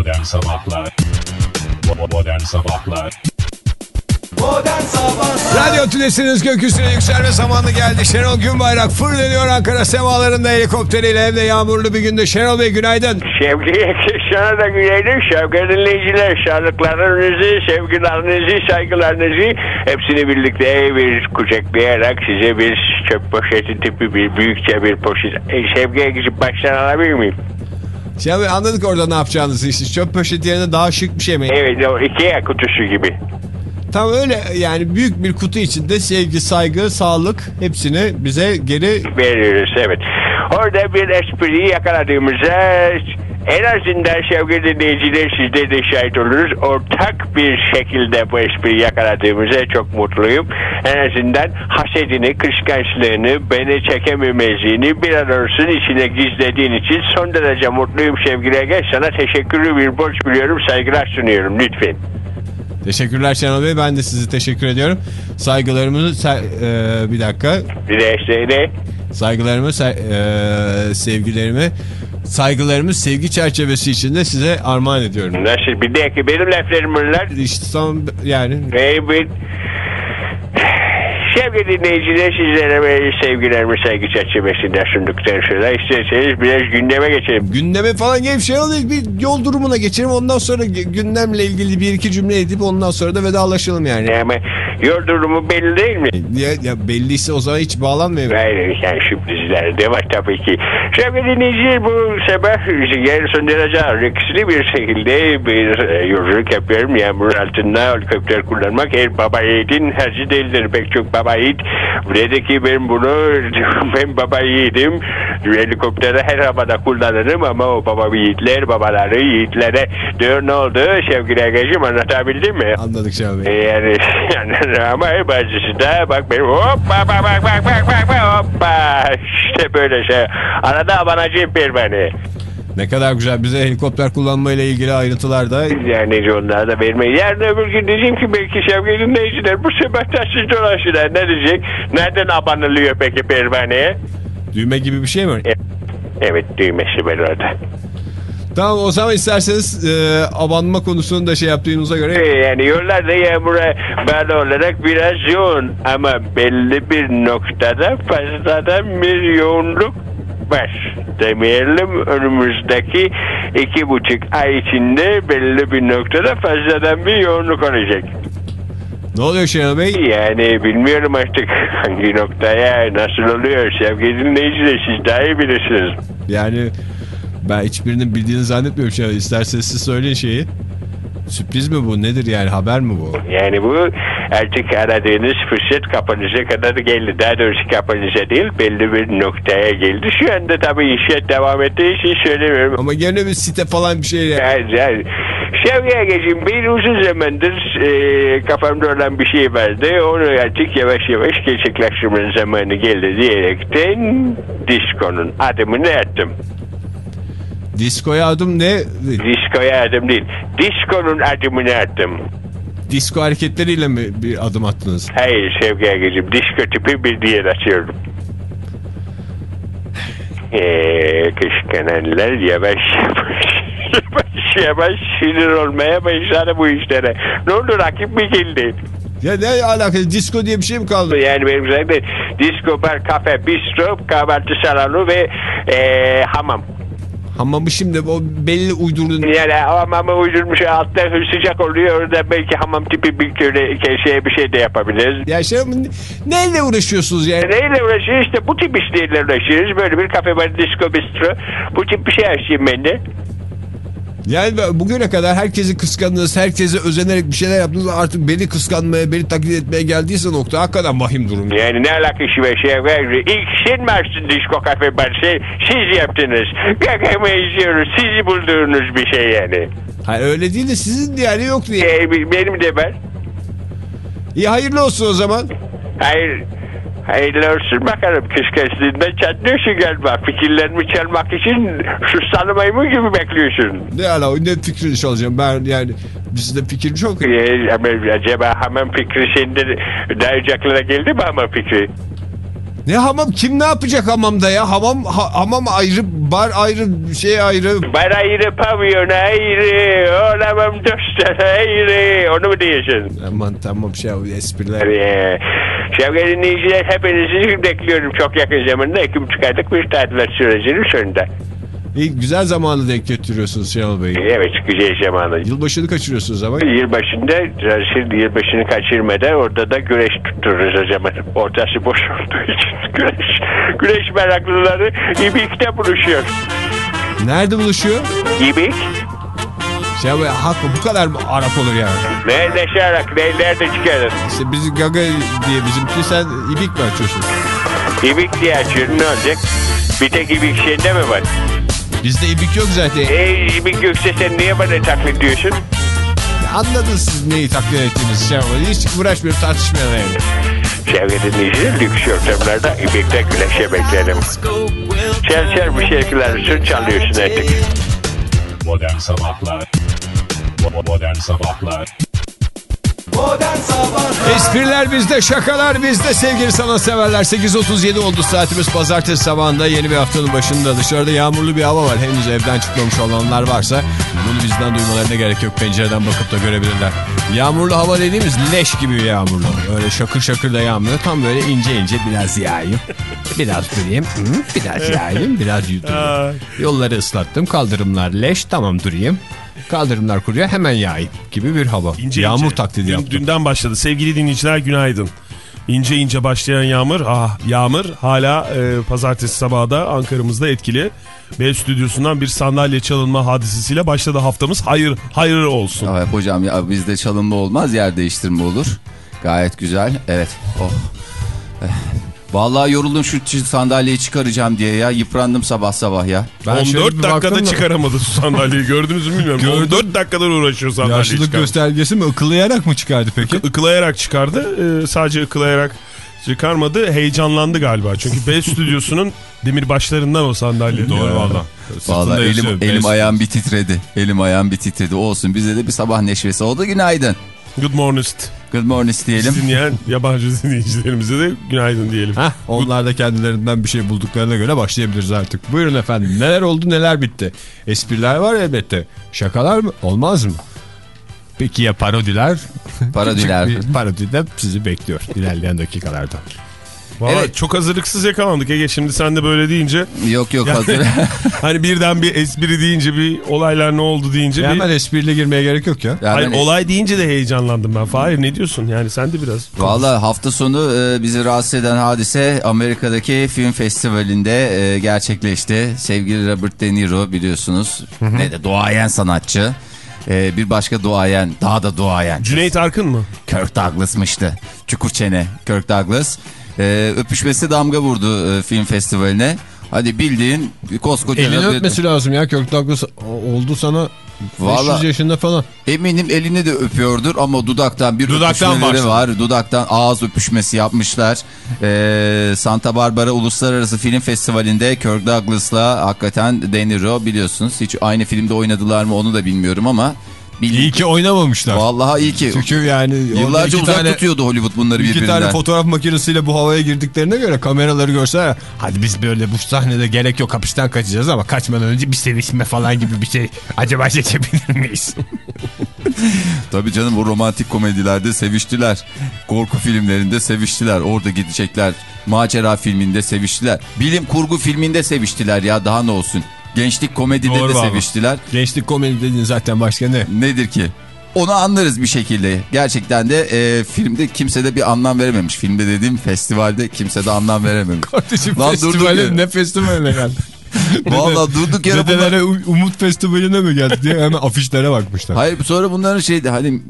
Modern Sabahlar Modern Sabahlar Modern Sabahlar Radyo Tülesi'niz gökyüzüne yükselme zamanı geldi. Şenol Günbayrak fırlanıyor Ankara semalarında helikopteriyle hem de yağmurlu bir günde. Şenol Bey günaydın. Sevgili sana da günaydın. Sevgili dinleyiciler, sağlıklarınızı, sevgilerinizi, saygılarınızı hepsini birlikte bir kucaklayarak size bir çöp poşeti tipi bir büyükçe bir poşet. E, Sevgi Egiz'i baştan alabilir miyim? Şenol Bey anladık orada ne yapacağınızı işte. Çöp poşeti yerine daha şık bir şey mi? Evet o Ikea kutusu gibi. Tam öyle yani büyük bir kutu içinde sevgi, saygı, sağlık hepsini bize geri Veriyoruz evet. Orada bir espriyi yakaladığımızda en azından sevgili dinleyiciler sizde de şahit oluruz. Ortak bir şekilde bu espriyi yakaladığımıza çok mutluyum. En azından hasedini, kıskançlığını, beni çekememezliğini bir an olsun içine gizlediğin için son derece mutluyum sevgili Ege. Sana teşekkürlü bir borç biliyorum, saygılar sunuyorum lütfen. Teşekkürler Şenol Bey. Ben de size teşekkür ediyorum. Saygılarımı sa- e, bir dakika. Bir de işte ne? Saygılarımı, sa- e, sevgilerimi, saygılarımı sevgi çerçevesi içinde size armağan ediyorum. Nasıl? Bir dakika benim laflarım bunlar. İşte son yani Evet. Sevgili dinleyiciler sizlere böyle sevgilerimi saygı çerçevesinde sunduktan sonra isterseniz biraz gündeme geçelim. gündeme falan gelip şey oluyor bir yol durumuna geçelim ondan sonra gü- gündemle ilgili bir iki cümle edip ondan sonra da vedalaşalım yani. Ama yol durumu belli değil mi? Ya, ya belliyse o zaman hiç bağlanmayayım. Hayır yani sürprizler de var tabii ki. Sevgili dinleyiciler bu sabah yer son derece reksli bir şekilde bir e, yolculuk yapıyorum. Yağmur altında helikopter kullanmak her baba yiğidin harcı değildir. Pek çok baba yiğit. Dedi ki ben bunu ben baba yiğidim. Helikopteri her havada kullanırım ama o baba yiğitler babaları yiğitlere diyor ne oldu sevgili Ege'cim anlatabildim mi? Anladık E, Bey. Yani, yani ama bazısı da bak benim hoppa bak bak bak bak bak bak hoppa işte böyle şey. Arada abanacıyım bir beni. Ne kadar güzel bize helikopter kullanmayla ilgili ayrıntılar da Yani onlar da vermeyin. Yarın öbür gün diyeceğim ki belki sevgili dinleyiciler bu sefer taşsız dolaşırlar. Ne diyecek? Nereden abanılıyor peki pervaneye? düğme gibi bir şey mi? Evet düğmesi var orada. Tamam o zaman isterseniz e, abanma konusunu da şey yaptığınıza göre E, Yani yollarda yağmura bağlı olarak biraz yoğun ama belli bir noktada fazladan bir yoğunluk var. Demeyelim önümüzdeki iki buçuk ay içinde belli bir noktada fazladan bir yoğunluk olacak. ne oluyor Şenol Bey? Yani bilmiyorum artık hangi noktaya nasıl oluyor sevgili dinleyiciler siz daha iyi bilirsiniz. Yani ben hiçbirinin bildiğini zannetmiyorum Şenol. İsterseniz siz söyleyin şeyi. Sürpriz mi bu? Nedir yani? Haber mi bu? Yani bu artık aradığınız fırsat kapanışa kadar geldi. Daha doğrusu kapanışa değil belli bir noktaya geldi. Şu anda tabii işe devam ettiği için söylemiyorum. Ama gene bir site falan bir şey. ya. Yani, yani, Şevki'ye geçin bir uzun zamandır e, kafamda olan bir şey vardı. Onu artık yavaş yavaş gerçekleştirmenin zamanı geldi diyerekten diskonun adımını attım. Diskoya adım ne? Diskoya adım değil. Diskonun adımını attım. Disko hareketleriyle mi bir adım attınız? Hayır Sevgi Agacığım disko tipi bir diğer açıyorum. Eee kışkınanlar yavaş yavaş yavaş yavaş sinir olmaya başladı bu işlere. Ne oldu rakip mi geldi? Ya ne alakası? Disko diye bir şey mi kaldı? Yani benim zaten disko, bar, kafe, bistro, kahvaltı salonu ve eee hamam. Hamamı şimdi o belli uydurduğun... Yani hamamı uydurmuş altta sıcak oluyor orada belki hamam tipi bir köle şey bir şey de yapabiliriz. Ya şey neyle uğraşıyorsunuz yani? Neyle uğraşıyoruz işte bu tip işlerle uğraşıyoruz. Böyle bir kafe bar, disco, bistro. Bu tip bir şey açayım ben de. Yani bugüne kadar herkesi kıskandınız, herkese özenerek bir şeyler yaptınız. Artık beni kıskanmaya, beni taklit etmeye geldiyse nokta hakikaten vahim durum. Yani ne alakası var şey var. İlk sen mi açtın disco kafe bar? Sen, siz yaptınız. Kakama izliyoruz. Sizi bulduğunuz bir şey yani. Hayır öyle değil de sizin yani yok diye. Ee, benim de var. İyi hayırlı olsun o zaman. Hayır. Hayırlı olsun bakalım kıskançlığından çatlıyorsun galiba. Fikirlerimi çalmak için sustanmayı mı gibi bekliyorsun? Ne ala ne fikrini çalacağım ben yani bizde fikir çok. Ee, acaba hemen fikri sende daha önce aklına geldi mi ama fikri? Ne hamam? Kim ne yapacak hamamda ya? Hamam ha- hamam ayrı, bar ayrı, şey ayrı. Bar ayrı, pavyon ayrı, olamam dostlar ayrı. Onu mu diyorsun? Aman tamam şey espriler. Ee, Sevgili dinleyiciler hepinizi bekliyorum çok yakın zamanda. iki buçuk aylık bir tatil sürecinin sonunda. İyi, güzel zamanı denk getiriyorsunuz Şenol Bey. Evet güzel zamanı. Yılbaşını kaçırıyorsunuz ama. Yılbaşında, şimdi yılbaşını kaçırmadan orada da güreş tuttururuz o zaman. Ortası boş olduğu için güreş, güreş meraklıları İbik'te buluşuyor. Nerede buluşuyor? İbik, Şenol Bey haklı bu kadar mı Arap olur yani? nerede şarak, nerede çıkarır? İşte biz Gaga diye bizimki sen ibik mi açıyorsun? İbik diye açıyorum ne olacak? Bir tek İbik sende mi var? Bizde ibik yok zaten. Ey İbik yoksa sen niye bana taklit diyorsun? Anladınız siz neyi takdir ettiğiniz Bey. Hiç uğraşmıyorum tartışmayalım yani. Sevgili dinleyiciler lüks ortamlarda İbik'te güneşe beklerim. Çel çel bu şarkılar çalıyorsun artık. Modern Sabahlar Modern Sabahlar Espriler bizde, şakalar bizde sevgili sanatseverler. 8.37 oldu saatimiz pazartesi sabahında yeni bir haftanın başında. Dışarıda yağmurlu bir hava var. Henüz evden çıkmamış olanlar varsa bunu bizden duymalarına gerek yok. Pencereden bakıp da görebilirler. Yağmurlu hava dediğimiz leş gibi bir yağmurlu. Öyle şakır şakır da yağmıyor. Tam böyle ince ince biraz yağayım. Biraz durayım. Biraz yağayım. Biraz yutayım. Yolları ıslattım. Kaldırımlar leş. Tamam durayım. Kaldırımlar kuruyor. Hemen yağayım gibi bir hava. İnce Yağmur ince. taklidi Dün- yaptım. Dünden başladı. Sevgili dinleyiciler günaydın. İnce ince başlayan yağmur, ah yağmur hala e, pazartesi sabahı da Ankara'mızda etkili. B stüdyosundan bir sandalye çalınma hadisesiyle başladı haftamız. Hayır, hayır olsun. Evet hocam ya bizde çalınma olmaz yer değiştirme olur. Gayet güzel. Evet. Oh. Vallahi yoruldum şu sandalyeyi çıkaracağım diye ya. Yıprandım sabah sabah ya. Ben şöyle 14 bir dakikada çıkaramadı şu sandalyeyi gördünüz mü bilmiyorum. Gördüm. 14 dakikadan uğraşıyor sandalyeyi Yaşlılık çıkarmak. göstergesi mi? Ikılayarak mı çıkardı peki? Ikılayarak çıkardı. Ee, sadece ıkılayarak çıkarmadı. Heyecanlandı galiba. Çünkü B stüdyosunun demirbaşlarından o sandalye. Doğru valla. Vallahi elim, elim ayağım bir titredi. Elim ayağım bir titredi. Olsun bize de bir sabah neşvesi oldu. Günaydın. Good morning. Good morning diyelim. Bizi dinleyen yabancı dinleyicilerimize de günaydın diyelim. Heh, onlar da kendilerinden bir şey bulduklarına göre başlayabiliriz artık. Buyurun efendim. Neler oldu neler bitti. Espriler var elbette. Şakalar mı? Olmaz mı? Peki ya parodiler? Parodiler. Küçük bir parodi de sizi bekliyor ilerleyen dakikalarda. Valla Evet. çok hazırlıksız yakalandık Ege. Şimdi sen de böyle deyince Yok yok Yani- hazır. hani birden bir espri deyince bir olaylar ne oldu deyince bir... Hemen espriyle girmeye gerek yok ya. Yani Hayır, olay deyince de heyecanlandım ben. Fahir ne diyorsun? Yani sen de biraz... Valla hafta sonu e, bizi rahatsız eden hadise Amerika'daki film festivalinde e, gerçekleşti. Sevgili Robert De Niro biliyorsunuz. Ne de doğayen sanatçı. E, bir başka doğayen, daha da doğayen. Cüneyt Arkın mı? Kirk Douglas'mıştı. Çukur çene Kirk Douglas. E, öpüşmesi damga vurdu e, film festivaline. Hadi bildiğin koskoca... Elini Robert- öpmesi lazım ya. Kirk Douglas oldu sana 500 Vallahi- yaşında falan. Eminim elini de öpüyordur ama dudaktan bir Dudaktan öpüşmeleri başladı. var. Dudaktan ağız öpüşmesi yapmışlar. Ee, Santa Barbara Uluslararası Film Festivali'nde Kirk Douglas'la hakikaten De Niro biliyorsunuz. Hiç aynı filmde oynadılar mı onu da bilmiyorum ama. Bildim- İyi ki oynamamışlar. Vallahi iyi ki. Çünkü yani Yıllarca iki uzak tane, tutuyordu Hollywood bunları iki birbirinden. tane fotoğraf makinesiyle bu havaya girdiklerine göre kameraları görse hadi biz böyle bu sahnede gerek yok hapisten kaçacağız ama kaçmadan önce bir sevişme falan gibi bir şey acaba çekebilir miyiz? Tabii canım o romantik komedilerde seviştiler. Korku filmlerinde seviştiler. Orada gidecekler. Macera filminde seviştiler. Bilim kurgu filminde seviştiler ya daha ne olsun. Gençlik komedide Doğru de vallahi. seviştiler. Gençlik komedi dediğin zaten başka ne? Nedir ki? Onu anlarız bir şekilde. Gerçekten de e, filmde kimse de bir anlam verememiş. Filmde dediğim festivalde kimse de anlam verememiş. Kardeşim Lan yere. ne festivaline geldi? Vallahi durduk yere bunlar... Umut Festivali'ne mi geldi diye hemen afişlere bakmışlar. Hayır sonra bunların şeydi hani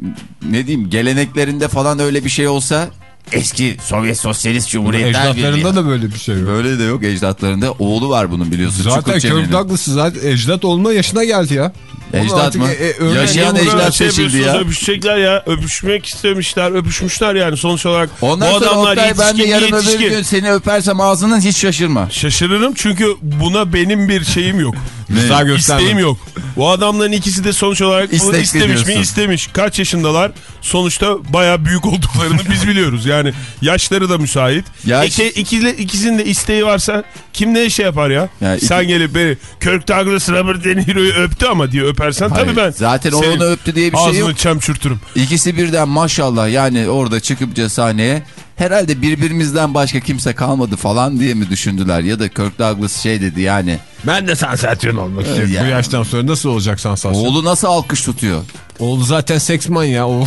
ne diyeyim geleneklerinde falan öyle bir şey olsa eski Sovyet Sosyalist Cumhuriyetler Birliği. Ecdatlarında da böyle bir şey yok. Böyle de yok ecdatlarında. Oğlu var bunun biliyorsun. Zaten Kirk. Douglas zaten ecdat olma yaşına geldi ya. Ecdat mı? e, e, Yaşayan ecdat şey seçildi ya. Öpüşecekler ya. Öpüşmek istemişler. Öpüşmüşler yani sonuç olarak. Ondan bu sonra adamlar Oktay ben de yetişkin, yarın öbür yetişkin. gün seni öpersem ağzından hiç şaşırma. Şaşırırım çünkü buna benim bir şeyim yok. Güzel gösterme. İsteğim yok. Bu adamların ikisi de sonuç olarak bunu İstek istemiş veriyorsun. mi? İstemiş. Kaç yaşındalar? Sonuçta baya büyük olduklarını biz biliyoruz. Yani yaşları da müsait. Ya İki, ikili, ikisinin de isteği varsa kim ne şey yapar ya? Ya iki- Sen gelip beni Kirk Douglas Robert De Niro'yu öptü ama diye öpersen Hayır, tabii ben. zaten senin onu öptü diye bir şey Ağzını yok. çemçürtürüm. İkisi birden maşallah yani orada çıkıp sahneye herhalde birbirimizden başka kimse kalmadı falan diye mi düşündüler? Ya da Kirk Douglas şey dedi yani Ben de sansasyon olmak istiyorum. ya. Bu yaştan sonra nasıl olacak sansasyon? oğlu nasıl alkış tutuyor? Oğlu zaten seksman ya. O,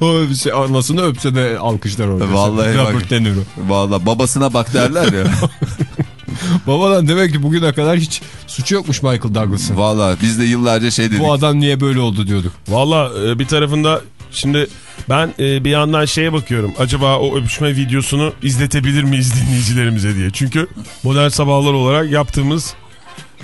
o bir şey, anasını öpse de alkışlar orada. Vallahi bak. Robert De Niro. Valla babasına bak derler ya. Babadan demek ki bugüne kadar hiç suçu yokmuş Michael Douglas'ın. Valla biz de yıllarca şey dedik. Bu adam niye böyle oldu diyorduk. Valla e, bir tarafında şimdi ben e, bir yandan şeye bakıyorum. Acaba o öpüşme videosunu izletebilir miyiz dinleyicilerimize diye. Çünkü modern sabahlar olarak yaptığımız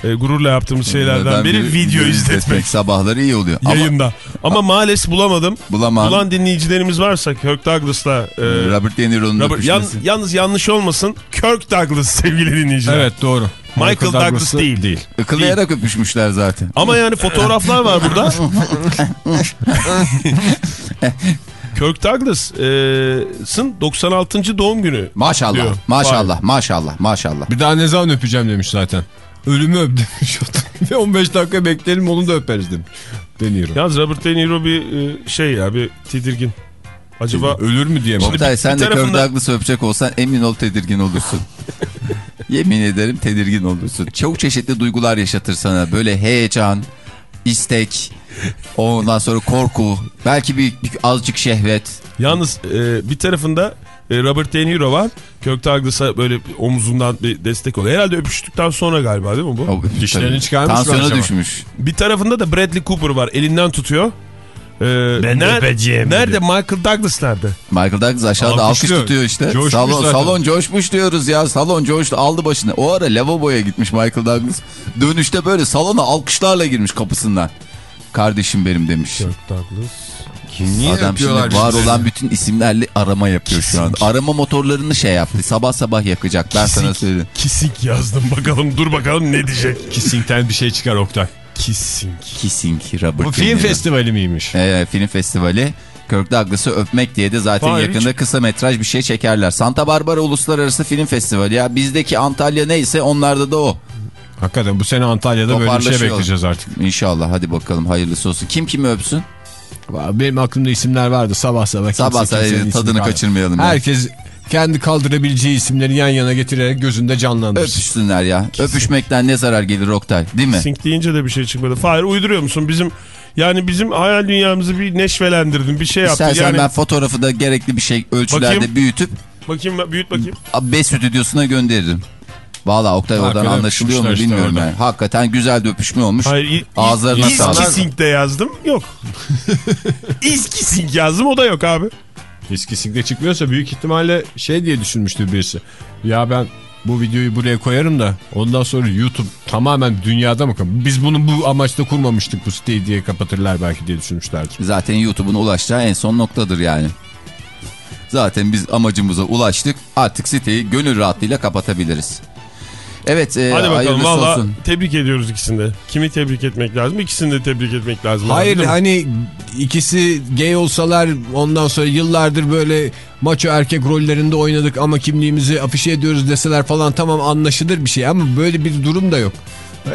e, gururla yaptığımız şeylerden biri video izletmek. Sabahları iyi oluyor. Ama Yayında. Ama maalesef bulamadım. bulamam. Bulan dinleyicilerimiz varsa Kirk Douglas'la e, Robert De Niro'nun Robert, yan- yalnız yanlış olmasın Kirk Douglas sevgili dinleyiciler. Evet doğru. Michael Douglas Douglas'ı değil. değil. Ikılayarak öpüşmüşler zaten. Ama yani fotoğraflar var burada. Kirk Douglas'ın 96. doğum günü. Maşallah, diyor. maşallah, maşallah, maşallah. Bir daha ne zaman öpeceğim demiş zaten. Ölümü öp demiş. Ve 15 dakika bekleyelim onu da öperiz demiş. Deniyorum. Yalnız Robert De Niro bir e, şey ya bir tedirgin. Acaba Ölür mü diye mi? Oktay bir sen de Kirk tarafında- Douglas'ı öpecek olsan emin ol tedirgin olursun. Yemin ederim tedirgin olursun. Çok çeşitli duygular yaşatır sana. Böyle heyecan, istek, ondan sonra korku, belki bir, bir azıcık şehvet. yalnız e, bir tarafında Robert De Niro var. Kirk Douglas'a böyle omzundan bir destek oluyor. Herhalde öpüştükten sonra galiba değil mi bu? Dişlerini çıkarmış mı Tansiyonu acaba? düşmüş. Bir tarafında da Bradley Cooper var. Elinden tutuyor. Ee, Ben nerede, öpeceğim Nerede Michael Douglas nerede? Michael Douglas aşağıda alkış tutuyor işte. Coşmuş salon, zaten. salon coşmuş diyoruz ya. Salon coştu aldı başını. O ara lavaboya gitmiş Michael Douglas. Dönüşte böyle salona alkışlarla girmiş kapısından. Kardeşim benim demiş. Kirk Douglas. Niye Adam şimdi var birbirlerini? olan bütün isimlerle arama yapıyor şu an. Arama motorlarını şey yaptı. Sabah sabah yakacak. Ben sana söyleyeyim. Kisik yazdım bakalım dur bakalım ne diyecek. Kissing'ten bir şey çıkar Oktay. Kissing. Kissing Robert Bu film Niro. festivali miymiş? Ee, film festivali. Kirk Douglas'ı öpmek diye de zaten Hayır, yakında kısa metraj bir şey çekerler. Santa Barbara Uluslararası Film Festivali ya. Bizdeki Antalya neyse onlarda da o. Hakikaten bu sene Antalya'da böyle bir şey bekleyeceğiz artık. İnşallah hadi bakalım hayırlısı olsun. Kim kimi öpsün? Benim aklımda isimler vardı sabah sabah. Sabah sabah tadını kaçırmayalım ya. Herkes kendi kaldırabileceği isimleri yan yana getirerek gözünde canlandırsın. Öpüşsünler ya. Öpüşmekten ne zarar gelir Oktay değil mi? Kissing deyince de bir şey çıkmadı. Fahir uyduruyor musun? Bizim yani bizim hayal dünyamızı bir neşvelendirdin. Bir şey yaptın. İstersen Yani, ben fotoğrafı da gerekli bir şey ölçülerde Bakayım. büyütüp Bakayım büyüt bakayım. B stüdyosuna gönderirim. Valla Oktay oradan Hakikaten anlaşılıyor mu işte bilmiyorum orada. yani. Hakikaten güzel de öpüşme olmuş. Hayır. Ağızlarına sağlık. kissing de yazdım. Yok. is kissing yazdım o da yok abi. Kesinlikle çıkmıyorsa büyük ihtimalle şey diye düşünmüştür birisi. Ya ben bu videoyu buraya koyarım da ondan sonra YouTube tamamen dünyada mı? Biz bunu bu amaçla kurmamıştık bu siteyi diye kapatırlar belki diye düşünmüşlerdir. Zaten YouTube'un ulaşacağı en son noktadır yani. Zaten biz amacımıza ulaştık. Artık siteyi gönül rahatlığıyla kapatabiliriz. Evet e, Hadi bakalım valla tebrik ediyoruz ikisini de. Kimi tebrik etmek lazım? İkisini de tebrik etmek lazım. Hayır mi? hani ikisi gay olsalar ondan sonra yıllardır böyle maço erkek rollerinde oynadık ama kimliğimizi afişe ediyoruz deseler falan tamam anlaşılır bir şey ama böyle bir durum da yok.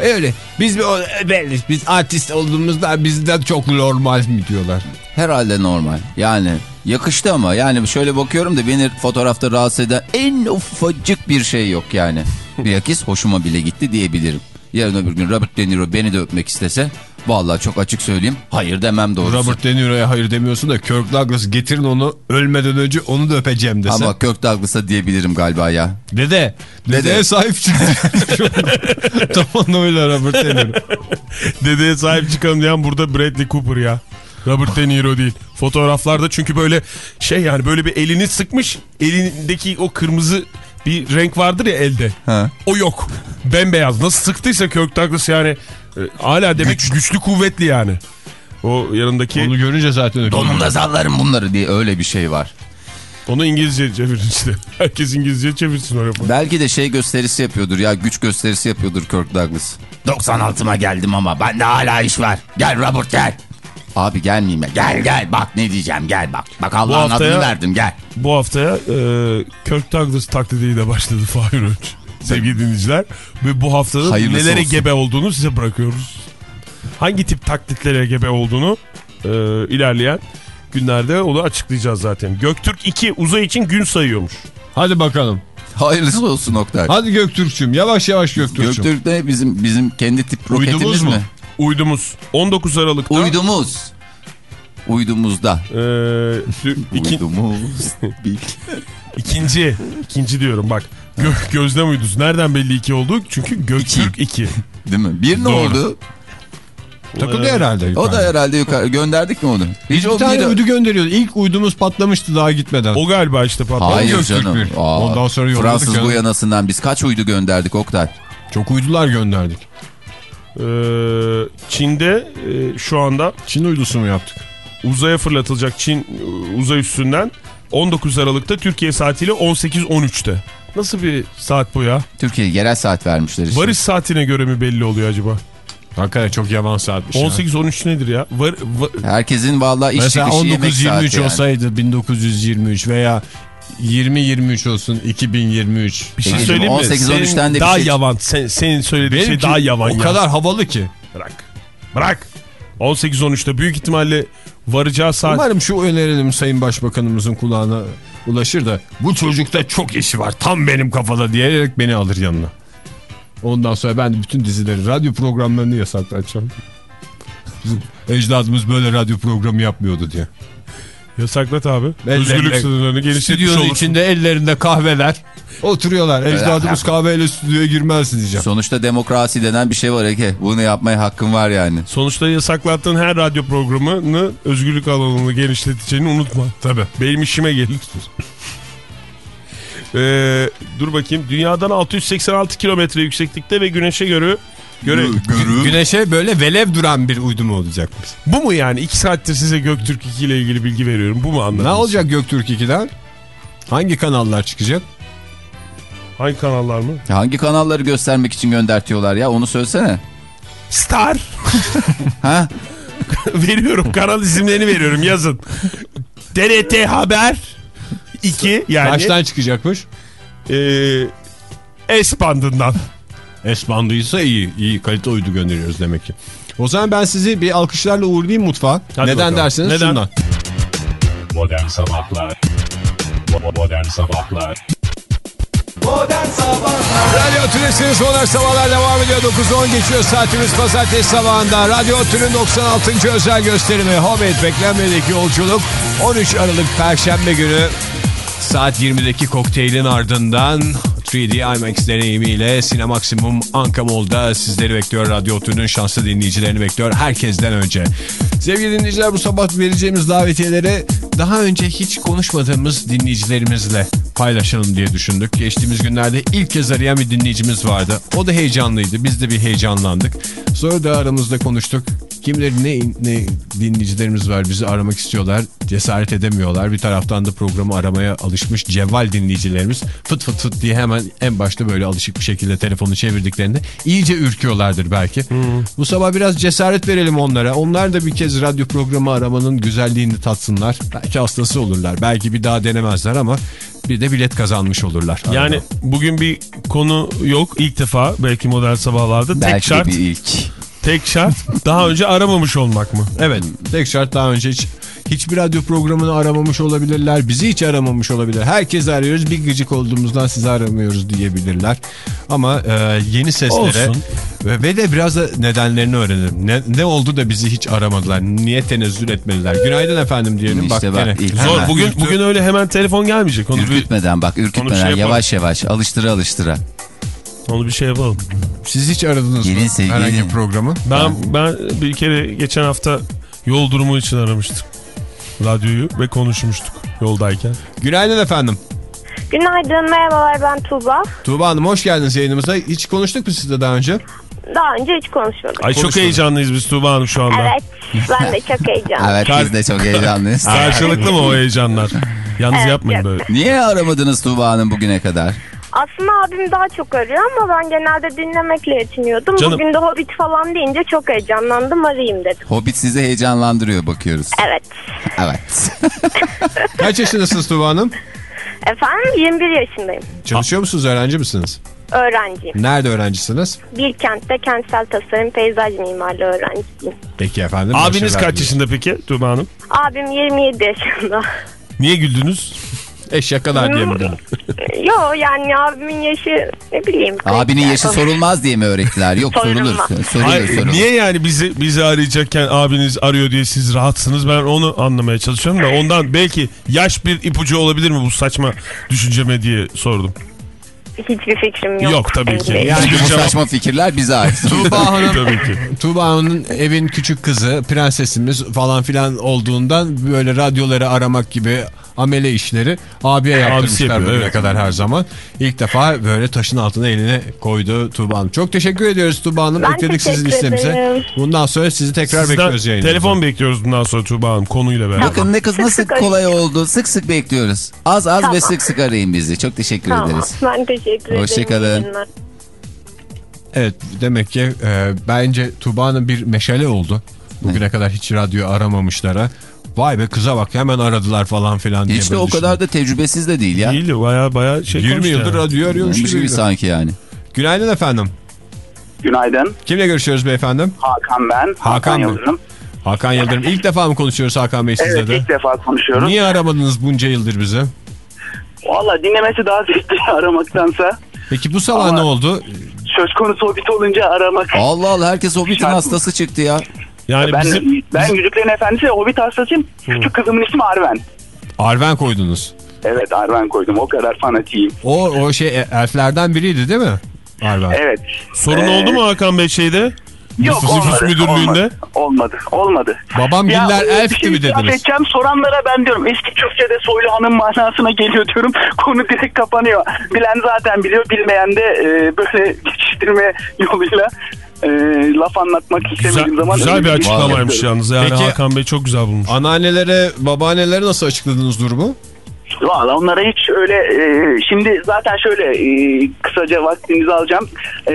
Öyle biz bir belli biz artist olduğumuzda bizden çok normal mi diyorlar. Herhalde normal. Yani yakıştı ama yani şöyle bakıyorum da beni fotoğrafta rahatsız eden en ufacık bir şey yok yani. Bilakis hoşuma bile gitti diyebilirim. Yarın öbür gün Robert De Niro beni de öpmek istese vallahi çok açık söyleyeyim hayır demem doğrusu. Robert De Niro'ya hayır demiyorsun da Kirk Douglas getirin onu ölmeden önce onu da öpeceğim dese. Ama Kirk Douglas'a diyebilirim galiba ya. Dede. Dede. Dedeye sahip çıktı. Tam anlamıyla Robert De Niro. Dedeye sahip çıkalım diyen burada Bradley Cooper ya. Robert De Niro değil. Fotoğraflarda çünkü böyle şey yani böyle bir elini sıkmış. Elindeki o kırmızı bir renk vardır ya elde. Ha. O yok. Bembeyaz. Nasıl sıktıysa Kirk Douglas yani e, hala demek güçlü kuvvetli yani. O yanındaki Onu görünce zaten. Donumda sallarım bunları diye öyle bir şey var. onu İngilizce çevirin işte. Herkes İngilizce çevirsin o. Belki de şey gösterisi yapıyordur ya güç gösterisi yapıyordur Kirk Douglas. 96'ma geldim ama bende hala iş var. Gel Robert gel. Abi gelmeyeyim ya. Gel gel bak ne diyeceğim gel bak. Bak Allah'ın haftaya- adını verdim gel. Bu haftaya e, Kirk Douglas taklidiyle başladı Fahir Önç. Sevgili dinleyiciler. Ve bu haftada Hayırlısı nelere olsun. gebe olduğunu size bırakıyoruz. Hangi tip taklitlere gebe olduğunu e, ilerleyen günlerde onu açıklayacağız zaten. Göktürk 2 uzay için gün sayıyormuş. Hadi bakalım. Hayırlısı olsun Oktay. Hadi Göktürk'cüm yavaş yavaş Göktürk'cüm. Göktürk ne bizim bizim kendi tip roketimiz Uydumuz mu? mi? Uydumuz 19 Aralık'ta Uydumuz. Uydumuzda. e, sü- iki- Uydumuz. İkinci ikinci diyorum bak. Gö- gözlem uydusu. Nereden belli 2 oldu? Çünkü Göktürk 2. Değil mi? Bir ne Doğru. oldu? Takıldı herhalde. O yukarıda. da herhalde yukarı gönderdik mi onu? Hiç Bir o tane bir- uydu gönderiyordu. İlk uydumuz patlamıştı daha gitmeden. O galiba işte patladı. Hayır Göktürk canım. Aa, Ondan sonra Fransız. Guyana'sından biz kaç uydu gönderdik Oktay? Çok uydular gönderdik. Ee, Çin'de e, şu anda Çin uydusu mu yaptık? uzaya fırlatılacak Çin e, uzay üstünden 19 Aralık'ta Türkiye saatiyle 18.13'te. Nasıl bir saat bu ya? Türkiye yerel saat vermişler işte. Varış saatine göre mi belli oluyor acaba? Hakikaten çok yavan saatmiş ya. 18-13 nedir ya? Var, va- Herkesin vallahi iş Mesela çıkışı yemek 19-23 saati yani. olsaydı 1923 veya 20-23 olsun 2023. bir şey söyleyeyim mi? 18-13'ten Senin de bir daha şey- yavan. Sen, senin söylediğin şey Benimki daha yavan o ya. kadar havalı ki. Bırak. Bırak. 18-13'te büyük ihtimalle varacağı saat. Umarım şu önerelim Sayın Başbakanımızın kulağına ulaşır da bu çocukta çok işi var tam benim kafada diyerek beni alır yanına. Ondan sonra ben bütün dizileri, radyo programlarını yasaklatacağım. Bizim ecdadımız böyle radyo programı yapmıyordu diye. Yasaklat abi. Ellerle- Özgürlük sınırlarını genişletmiş Stüdyonun olursun. içinde ellerinde kahveler oturuyorlar. Ecdadımız kahveyle stüdyoya girmez diyeceğim. Sonuçta demokrasi denen bir şey var Ege. Bunu yapmaya hakkın var yani. Sonuçta yasaklattığın her radyo programını özgürlük alanını genişleteceğini unutma. Tabii. Benim işime gelir. Ee, dur bakayım. Dünyadan 686 kilometre yükseklikte ve güneşe göre göre Güneşe böyle velev duran bir uydu mu olacakmış? bu mu yani? 2 saattir size Göktürk 2 ile ilgili bilgi veriyorum. Bu mu anladınız? Ne olacak Göktürk 2'den? Hangi kanallar çıkacak? Hangi kanallar mı? Hangi kanalları göstermek için göndertiyorlar ya onu söylesene. Star. Ha? veriyorum. Kanal isimlerini veriyorum. Yazın. TRT Haber 2 yani Kaçtan çıkacakmış? e, S bandından. S bandıysa iyi. iyi kalite uydu gönderiyoruz demek ki. O zaman ben sizi bir alkışlarla uğurlayayım mutfağa. Hadi Neden bakalım. derseniz Neden? şundan. Modern Sabahlar Modern Sabahlar Modern Sabahlar Radyo Tülesi'niz Modern Sabahlar devam ediyor. 9-10 geçiyor saatimiz pazartesi sabahında. Radyo Tülün 96. özel gösterimi Hobbit beklenmedik yolculuk 13 Aralık Perşembe günü saat 20'deki kokteylin ardından 3D IMAX deneyimiyle Sinemaksimum Anka Mall'da sizleri bekliyor. Radyo Tülün şanslı dinleyicilerini bekliyor herkesten önce. Sevgili dinleyiciler bu sabah vereceğimiz davetiyeleri daha önce hiç konuşmadığımız dinleyicilerimizle paylaşalım diye düşündük. Geçtiğimiz günlerde ilk kez arayan bir dinleyicimiz vardı. O da heyecanlıydı. Biz de bir heyecanlandık. Sonra da aramızda konuştuk. Kimleri ne, ne dinleyicilerimiz var bizi aramak istiyorlar. Cesaret edemiyorlar. Bir taraftan da programı aramaya alışmış cevval dinleyicilerimiz fıt fıt fıt diye hemen en başta böyle alışık bir şekilde telefonu çevirdiklerinde iyice ürküyorlardır belki. Bu sabah biraz cesaret verelim onlara. Onlar da bir kez radyo programı aramanın güzelliğini tatsınlar. Belki hastası olurlar. Belki bir daha denemezler ama bir de bilet kazanmış olurlar. Yani Arada. bugün bir konu yok ilk defa belki modern sabahlarda tek Belki de şart bir ilk. Tek şart daha önce aramamış olmak mı? Evet. Tek şart daha önce hiç hiçbir radyo programını aramamış olabilirler. Bizi hiç aramamış olabilir. Herkes arıyoruz. Bir gıcık olduğumuzdan sizi aramıyoruz diyebilirler. Ama e, yeni seslere Olsun. ve, ve de biraz da nedenlerini öğrenelim. Ne, ne oldu da bizi hiç aramadılar? Niye tenezzül etmediler? Günaydın efendim diyelim. İşte bak, gene. ilk- Zor Hemen. bugün bugün öyle hemen telefon gelmeyecek. Onu bir, Ürkütmeden bak ürkütmeden şey yavaş yavaş alıştıra alıştıra. Onu bir şey yapalım. Siz hiç aradınız Gelin mı sevgili. herhangi bir programı? Ben ben bir kere geçen hafta yol durumu için aramıştım. Radyoyu ve konuşmuştuk yoldayken. Günaydın efendim. Günaydın, merhabalar ben Tuğba. Tuğba Hanım hoş geldiniz yayınımıza. Hiç konuştuk mu sizle daha önce? Daha önce hiç konuşmadık. Ay çok Konuşmadım. heyecanlıyız biz Tuğba Hanım şu anda. Evet, ben de çok heyecanlıyım. Evet biz de çok heyecanlıyız. Karşılıklı mı o heyecanlar? Yalnız Evet, yapmayın yok. böyle. Niye aramadınız Tuğba Hanım bugüne kadar? Aslında abim daha çok arıyor ama ben genelde dinlemekle yetiniyordum. Canım- Bugün de Hobbit falan deyince çok heyecanlandım arayayım dedim. Hobbit sizi heyecanlandırıyor bakıyoruz. Evet. Evet. Kaç yaşındasınız Tuğba Hanım? Efendim 21 yaşındayım. Çalışıyor musunuz, öğrenci misiniz? Öğrenciyim. Nerede öğrencisiniz? Bir kentte kentsel tasarım peyzaj mimarlığı öğrencisiyim. Peki efendim. Abiniz kaç yaşında peki Tuğba Hanım? Abim 27 yaşında. Niye güldünüz? Eşya kadar diye mi dedim? Yo yani abimin yaşı ne bileyim. Abinin yaşı sorulmaz diye mi öğrettiler? Yok sorulur. Sorulur Hayır, sorulur. niye yani bizi bizi arayacakken abiniz arıyor diye siz rahatsınız? Ben onu anlamaya çalışıyorum da ondan belki yaş bir ipucu olabilir mi bu saçma düşünceme diye sordum. Hiçbir fikrim yok. Yok, tabii ki. Yani bu saçma fikirler bize ait. Tuğba Hanım. Tuğba Hanım'ın evin küçük kızı, prensesimiz falan filan olduğundan böyle radyoları aramak gibi amele işleri abiye yaptırmışlar yapıyor, bugüne evet. kadar her zaman. İlk defa böyle taşın altına eline koydu Tuğba Hanım. Çok teşekkür ediyoruz Tuğba Hanım. Ben Ekledik sizin listemize. Bundan sonra sizi tekrar Sizden bekliyoruz yayınımıza. telefon bekliyoruz bundan sonra Tuğba Hanım konuyla beraber. Bakın ne kız nasıl sık kolay oldu. Sık sık bekliyoruz. Az az Tamam. ve sık sık arayın bizi. Çok teşekkür Tamam. ederiz. Ben teşekkür ederim. Hoşçakalın. Evet demek ki e, bence Tuğba Hanım bir meşale oldu. Bugüne kadar hiç radyo aramamışlara. Vay be kıza bak hemen aradılar falan filan diye. Hiç de o kadar düşündüm. da tecrübesiz de değil ya. Değil de baya baya şey 20 konuştu yıldır yani. radyo arıyormuş gibi gibi. sanki yani. Günaydın efendim. Günaydın. Kimle görüşüyoruz beyefendim? Hakan ben. Hakan Bey. Yıldırım. Hakan Yıldırım. İlk defa mı konuşuyoruz Hakan Bey sizle Evet de? ilk defa konuşuyoruz. Niye aramadınız bunca yıldır bizi? Valla dinlemesi daha zevkli aramaktansa. Peki bu sabah Ama- ne oldu? Söz konusu hobbit olunca aramak. Allah Allah herkes Hobbit'in Şarkı- hastası çıktı ya. Yani ben bizim, ben bizim- Yüzüklerin Efendisi ve Hobbit hastasıyım. Küçük kızımın ismi Arven. Arven koydunuz. Evet Arven koydum. O kadar fanatiyim. O o şey e, elflerden biriydi değil mi? Arven. Evet. sorun Ee, oldu mu Hakan Bey şeyde? Yok Nüfus olmadı. müdürlüğünde? Olmadı. Olmadı. Babam giller elfti şey itiraf dediniz? edeceğim. Soranlara ben diyorum eski Türkçe'de soylu hanım manasına geliyor diyorum. Konu direkt kapanıyor. Bilen zaten biliyor. Bilmeyen de e, böyle geçiştirme yoluyla e, laf anlatmak Güzel, istemediğim zaman... güzel bir açıklamaymış yapıyorum. yalnız. Yani Peki- Hakan Bey çok güzel bulmuş. Anneannelere, babaannelere nasıl açıkladınız durumu? Valla onlara hiç öyle e, şimdi zaten şöyle e, kısaca vaktinizi alacağım. E,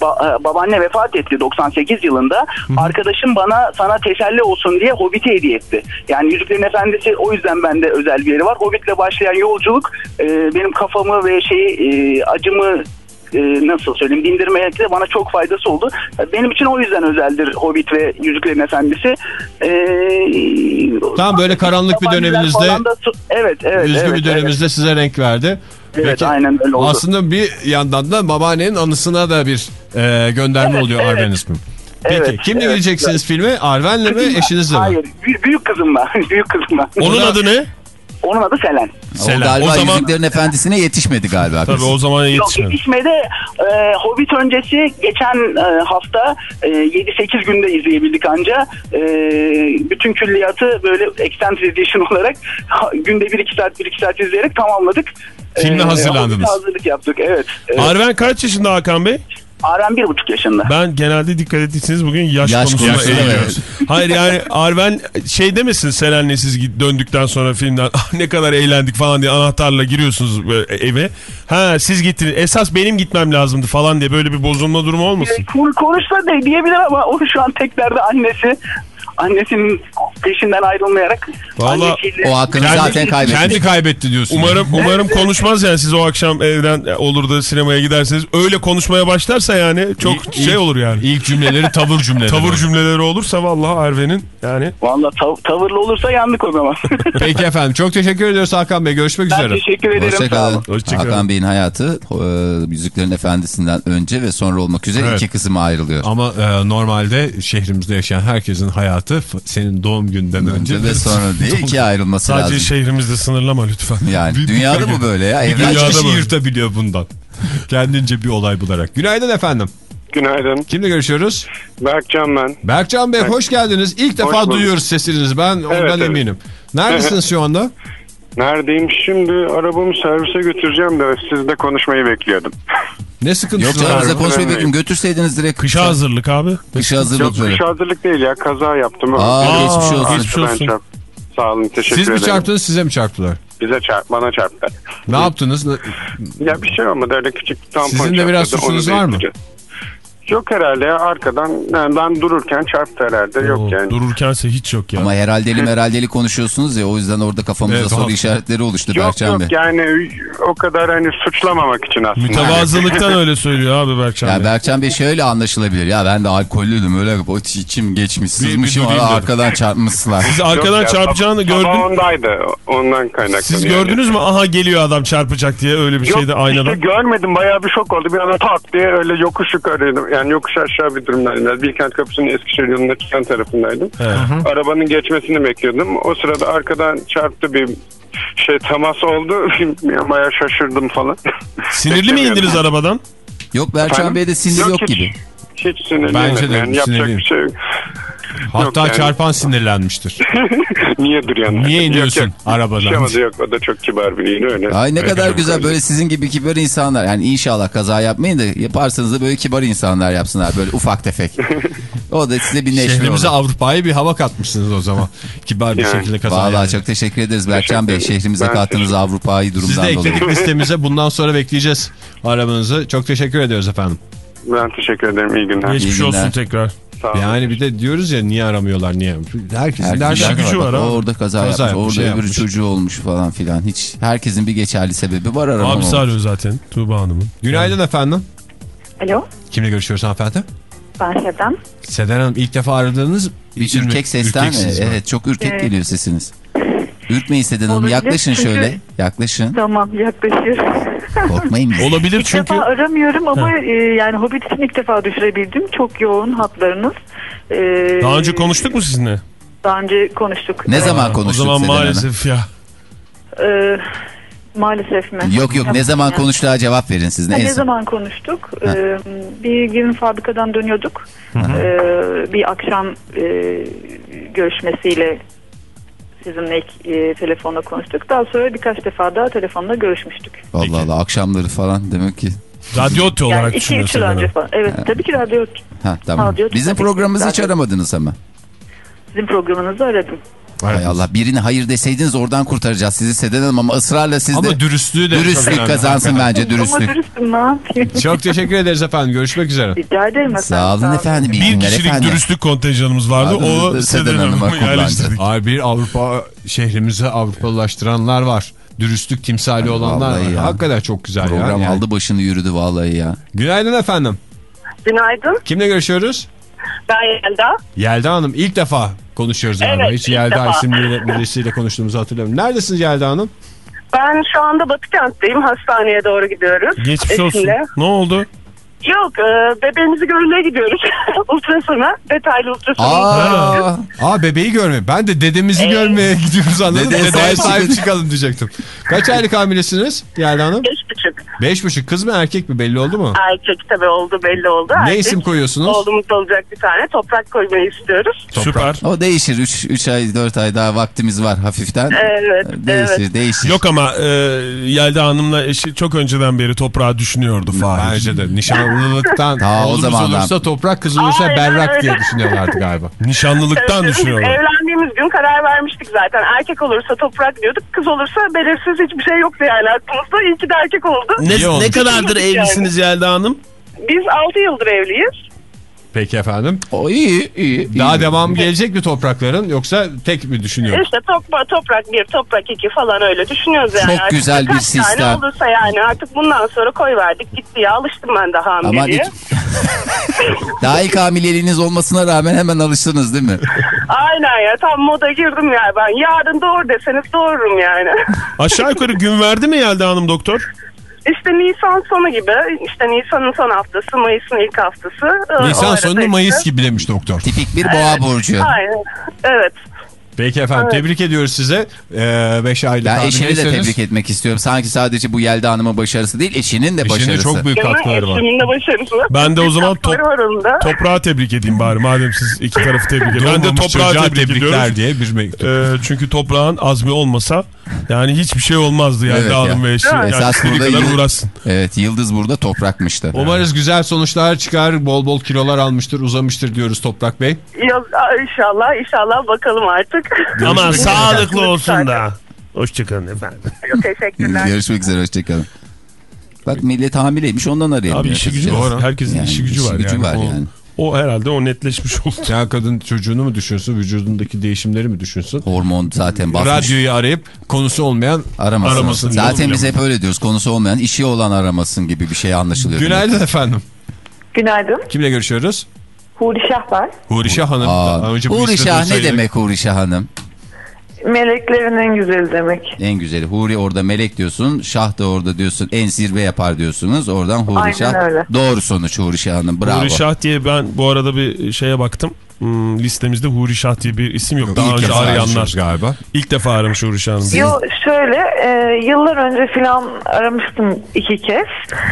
ba- e, babaanne vefat etti 98 yılında. Arkadaşım bana sana teselli olsun diye Hobbit'i hediye etti. Yani Yüzüklerin Efendisi o yüzden bende özel bir yeri var. Hobbit'le başlayan yolculuk e, benim kafamı ve şeyi e, acımı e, nasıl söyleyeyim dindirmeye de bana çok faydası oldu. Benim için o yüzden özeldir Hobbit ve Yüzüklerin Efendisi. E, Tam böyle karanlık bir döneminizde- da evet evet. Üzgün evet, bir dönemimizde size renk verdi. Evet, aynen öyle oldu. Aslında bir yandan da babaannenin anısına da bir e, gönderme Evet, oluyor evet. Arven ismi. Peki Evet, kimle evet, gideceksiniz filme? Arven'le mi eşinizle mi? Hayır, büyük, büyük kızım ben. büyük kızım ben. Onun adı ne? Onun adı Selen. Selen. O galiba O zaman- Yüzüklerin Efendisi'ne yetişmedi galiba. Tabii o zaman Yok yetişmedi. yetişmedi. Ee, Hobbit öncesi geçen e, hafta e, 7-8 günde izleyebildik anca. E, bütün külliyatı böyle extended edition olarak günde 1-2 saat 1-2 saat izleyerek tamamladık. Filme Ee, hazırlandınız. Hobbit'e hazırlık yaptık evet. evet. Arven kaç yaşında Hakan Bey? Arem 1,5 yaşında. Ben genelde dikkat ettiyseniz bugün yaş, Yaş konusunda konusunda eğiliyoruz. Hayır yani Arven şey demesin Selen'le siz döndükten sonra filmden "Ah, ne kadar eğlendik falan diye anahtarla giriyorsunuz eve. Ha siz gittiniz esas benim gitmem lazımdı falan diye böyle bir bozulma durumu olmasın? Konu- Konuşsa da diyebilir ama o şu an tek derdi annesi. Annesinin peşinden ayrılmayarak Vallahi annesiyle- O hakkını Kendi- zaten kaybetmiş. Kendi kaybetti diyorsun. Umarım umarım konuşmaz yani siz o akşam evden e, olur da sinemaya giderseniz öyle konuşmaya başlarsa yani çok İlk- şey ilk- olur yani. İlk cümleleri tavır cümleleri. Tavır cümleleri olursa vallahi Arven'in yani Valla tav- tavırlı olursa yandık o zaman. Peki efendim çok teşekkür ediyoruz Hakan Bey. Görüşmek ben üzere. teşekkür ederim. Hoşçakalın. Hoşçakalın. Hakan Bey'in hayatı e, Yüzüklerin Efendisi'nden önce ve sonra olmak üzere Evet. iki kısma ayrılıyor. Ama e, normalde şehrimizde yaşayan herkesin hayatı f- senin doğum günden önce, Önce ve sonra diye ikiye ayrılması sadece lazım. şehrimizde sınırlama lütfen. Yani Bir- dünyada mı böyle ya? Dünyada kişi böyle. yırtabiliyor bundan? Kendince bir olay bularak. Günaydın efendim. Günaydın. Kimle görüşüyoruz? Berkcan ben. Berkcan Bey hoş geldiniz. İlk defa bulduk. duyuyoruz sesinizi. Ben ondan Evet, evet. eminim. Neredesiniz şu anda? Neredeyim şimdi? Arabamı servise götüreceğim de sizde konuşmayı bekliyordum. Ne sıkıntısı Yok canım konuşmayı bekliyorum. Götürseydiniz direkt. Kışa hazırlık abi. Kışa Yok hazırlık böyle. kış hazırlık değil ya kaza yaptım. Aa, Benim- geçmiş olsun. Geçmiş olsun. Sağ olun teşekkür Siz mi ederim. çarptınız size mi çarptılar? Bize çarp, bana çarptı. Ne yaptınız? Ya bir şey olmadı öyle küçük tampon Sizin de biraz suçunuz var mı? Yok herhalde ya arkadan yani ben dururken çarptı herhalde Oo, yok yani. Dururkense hiç yok ya. Ama herhaldeli merhaldeli konuşuyorsunuz ya o yüzden orada kafamızda Evet, soru haklı. işaretleri oluştu Yok Berkcan Bey. yok yani o kadar hani suçlamamak için aslında. Mütevazılıktan öyle söylüyor abi Berkcan Ya Bey. Berkcan Bey şöyle anlaşılabilir. Ya ben de alkollüydüm öyle o içim geçmiş Bir- bir sızmışım ama arkadan çarpmışlar. Siz Yok arkadan ya, çarpacağını baba- gördün. Baba ondaydı ondan kaynaklı. Siz gördünüz mü? Aha geliyor adam çarpacak diye öyle bir Yok şeyde aynadan. işte görmedim bayağı bir şok oldu. Bir anda tak diye öyle yokuş yukarıydım. Yani yokuş aşağı bir durumdaydım. Yani Bilkent Köprüsü'nün Eskişehir yolunda çıkan tarafındaydım. Evet. Arabanın geçmesini bekliyordum. O sırada arkadan çarptı bir şey temas oldu. Bayağı şaşırdım falan. Sinirli mi indiniz arabadan? Yok Berkcan Efendim? Bey'de sinir yok, hiç, gibi. Hiç sinirliyim. Bence de yani yapacak sinirliyim. bir şey yok. Hatta yani. çarpan sinirlenmiştir. Niye duruyorsun? Niye Yok, iniyorsun yok. arabadan? Bir şey yok o da çok kibar biriydi öyle. Ay ne Öyle kadar güzel öyle. böyle sizin gibi kibar insanlar. Yani inşallah kaza yapmayın da yaparsanız da böyle kibar insanlar yapsınlar böyle ufak tefek. o da size bir neşve Şehrimize. Avrupa'ya bir hava katmışsınız o zaman. Kibar bir Yani, şekilde kaza Vallahi yani. çok teşekkür ederiz Berkcan Bey. Şehrimize Ben kattığınız Avrupa'yı Siz de durumdan dolayı. ekledik listemize. Bundan sonra bekleyeceğiz arabanızı. Çok teşekkür ediyoruz efendim. Ben teşekkür ederim. İyi günler. Geçmiş İyi olsun günler. tekrar. Sağ. Yani bir de diyoruz ya niye aramıyorlar niye? Herkesin derdi. işi gücü var abi. Orada kaza, Kaza yapmış, yapmış, orada şey öbürü yapmış. çocuğu olmuş falan filan. Hiç herkesin bir geçerli sebebi var arama. Abisi arıyor zaten Tuğba Hanım'ın. Günaydın efendim. Alo Kimle görüşüyoruz hanımefendi? ben Şebnem. Seden Hanım ilk defa aradığınız Bir ürkek sesten mi? Evet çok ürkek Evet. geliyor sesiniz. Ürkmeyin Seden Hanım Olabilir, yaklaşın çünkü- şöyle. Yaklaşın. Tamam yaklaşır. Korkmayın. Olabilir İlk çünkü defa aramıyorum ama e, yani Hobbit için ilk defa düşürebildim. Çok yoğun hatlarınız. E, daha önce konuştuk mu sizinle? Daha önce konuştuk. Ne zaman O konuştuk zaman Seden Hanım? maalesef ya. E, maalesef mi? Yok yok ne zaman Yani. konuştuğa cevap verin siz. Ha, Ne, en ne zaman konuştuk? Ha. Ee, bir gün fabrikadan dönüyorduk. Ee, bir akşam e, görüşmesiyle sizinle ilk, e, telefonla konuştuk. Daha sonra birkaç defa daha telefonla görüşmüştük. Allah Allah akşamları falan demek ki. Radyote olarak Yani iki üç yıl önce falan. Evet tabii ki radyo Ha tamam. Ha, Bizim programımızı hiç aramadınız ama. sizin programınızı aradım. Hay Allah birine hayır deseydiniz oradan kurtaracağız sizi Seden Hanım ama ısrarla siz de Ama dürüstlüğü de dürüstlük kazansın bence Ama dürüstlük. dürüstüm ne yapayım? Çok teşekkür ederiz efendim. Görüşmek üzere. Rica ederim efendim. Sağ olun efendim. iyi Bir kişilik efendim. dürüstlük kontenjanımız vardı. Vardı, O Seden Hanım'a yerleştirdik. Ay bir Avrupa şehrimizi Avrupalılaştıranlar var. Dürüstlük timsali olanlar vallahi var. ya. Hakikaten çok güzel Program ya. Yani- aldı başını yürüdü vallahi ya. Günaydın efendim. Günaydın. Kimle görüşüyoruz? Ben Yelda. Yelda Hanım ilk defa konuşuyoruz galiba. Evet, Hiç ilk Yelda defa. isimli birisiyle konuştuğumuzu hatırlamıyorum. Neredesiniz Yelda Hanım? Ben şu anda Batı kentteyim. Hastaneye doğru gidiyoruz. Geçmiş olsun. Eşimle. Ne oldu? Yok e, bebeğimizi görmeye gidiyoruz. ultrasona. Detaylı ultrasona. Aa, Aa bebeği görmeye. Ben de dedemizi görmeye gidiyoruz anladım. Dedeye Dedeye sahip çıkalım diyecektim. Kaç aylık hamilesiniz Yelda Hanım? Beş buçuk. Beş buçuk. Kız mı erkek mi belli oldu mu? Erkek tabii oldu belli oldu. Ne Erkek. isim koyuyorsunuz? Oğlumuz olacak bir tane. Toprak koymayı istiyoruz. Süper. o değişir. 3 ay 4 ay daha vaktimiz var hafiften. Evet. Değişir evet. değişir. Yok ama e, Yelda Hanım'la eşi çok önceden beri toprağı düşünüyordu Fahir. Bence de nişanlılıktan Ta o oğlumuz zamandan. olursa toprak kız olursa Aynen berrak diye düşünüyorlardı galiba. Nişanlılıktan Evet, düşünüyorlar. Evlendiğimiz gün karar vermiştik zaten. Erkek olursa toprak diyorduk. Kız olursa belirsiz hiçbir şey yoktu yani aklımızda. İyi ki de erkek oldu. Ne, ne kadardır Yani. evlisiniz Yelda Hanım? Biz 6 yıldır evliyiz. Peki efendim. O iyi iyi. Daha iyi. devam gelecek mi toprakların yoksa tek mi düşünüyoruz? İşte toprak, toprak bir, toprak iki falan öyle düşünüyoruz yani. Çok Artık güzel bir kaç sistem. tane olursa yani artık bundan sonra koy verdik gitti ya alıştım ben de Aman hamileliğe. hiç... Daha ilk hamileliğiniz olmasına rağmen hemen alıştınız değil mi? Aynen ya tam moda girdim ya ben. Yarın doğur deseniz doğururum yani. Aşağı yukarı gün verdi mi Yelda Hanım doktor? İşte Nisan sonu gibi işte Nisan'ın son haftası Mayıs'ın ilk haftası. O Nisan işte- Mayıs gibi demiş doktor. Tipik bir boğa burcu. Aynen evet. Peki efendim tebrik ediyoruz size. 5 aylık Ben eşini de tebrik etmek istiyorum. Sanki sadece bu Yelda Hanım'ın başarısı değil, eşinin de Eşinin başarısı. çok büyük katkıları var. Eşimin de başarısı. Ben de o zaman top-. Toprağı tebrik edeyim bari madem siz iki tarafı tebrik ediyorsunuz. Ben de çocuğa tebrik tebrikler ediyorum. diye bir mektup. Ee, çünkü toprağın azmi olmasa yani hiçbir şey olmazdı yani Evet Hanım ya. ve eşi. Yani Esas burada kadar yıl- uğraşsın. Evet, Yıldız burada toprakmıştı. Umarız güzel sonuçlar çıkar. Bol bol kilolar almıştır, uzamıştır diyoruz Toprak Bey. Yok, inşallah inşallah bakalım artık. Ama üzere. sağlıklı olsun da. Hoşçakalın efendim. Teşekkürler. Görüşmek üzere, hoşçakalın. Bak millet hamileymiş ondan arayalım. Abi işi gücü var. Herkesin Yani işi gücü işi var gücü yani. var o, yani. o herhalde o netleşmiş oldu. Ya kadın çocuğunu mu düşünsün, vücudundaki değişimleri mi düşünsün? Hormon zaten basmış. Radyoyu arayıp konusu olmayan aramasın. aramasın. Zaten biz hep öyle diyoruz. Konusu olmayan, işi olan aramasın gibi bir şey anlaşılıyor. Günaydın efendim. Günaydın. Kimle görüşüyoruz? Huri Şahbar. Huri Şah Hanım. Aa, Daha önce bu Huri ismi Şah ne demek Huri Şah Hanım? Meleklerin en güzeli demek. En güzeli. Huri orada melek diyorsun. Şah da orada diyorsun. En zirve yapar diyorsunuz. Oradan Huri Aynen Şah. öyle. Doğru sonuç Huri Şah Hanım. Bravo. Huri Şah diye ben bu arada bir şeye baktım. Hmm, listemizde Huri Şah diye bir isim yok. Daha önce arayanlar. Galiba. İlk defa aramış Huri Şah Hanım. Yo şöyle e, yıllar önce filan aramıştım iki kez.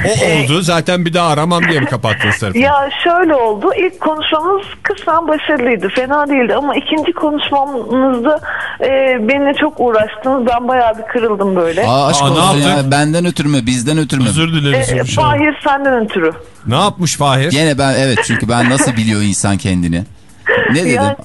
O oldu. Zaten bir daha aramam diye mi kapattınız telefonu? Ya şöyle oldu. İlk konuşmamız kısmen başarılıydı. Fena değildi ama ikinci konuşmamızda e, benimle çok uğraştınız. Ben bayağı bir kırıldım böyle. Aa, aşk Aa, ne olsun ya. yaptın? Benden ötürü mü? Bizden ötürü mü? Özür dileriz E. Fahir senden ötürü. Ne yapmış Fahir? Gene ben evet çünkü ben nasıl biliyor insan kendini? Ne dedim? Yani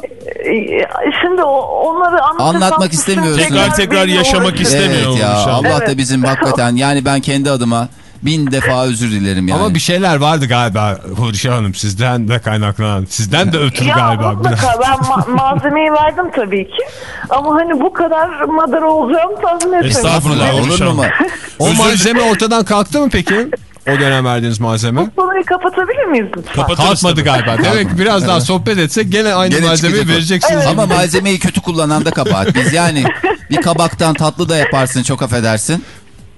e, şimdi onları Anlatmak istemiyoruz. Tekrar tekrar yaşamak istemiyor. Evet ya. Allah da Evet. bizim hakikaten yani ben kendi adıma bin defa özür dilerim yani. Ama bir şeyler vardı galiba Huri Şah Hanım. Sizden de kaynaklanan. Sizden de ötürü Ya galiba. mutlaka ben ma- malzemeyi verdim tabii ki. Ama hani bu kadar madara olacağımı tahmin etmemiştim. Estağfurullah, olur mu? O malzeme ortadan kalktı mı peki? O dönem verdiğiniz malzeme. Bu konuyu kapatabilir miyiz lütfen? Tabii. galiba. Demek biraz daha sohbet etsek gene aynı Gene malzemeyi vereceksiniz. Ama malzemeyi kötü kullanan da kabahat. Biz yani bir kabaktan tatlı da yaparsın çok affedersin.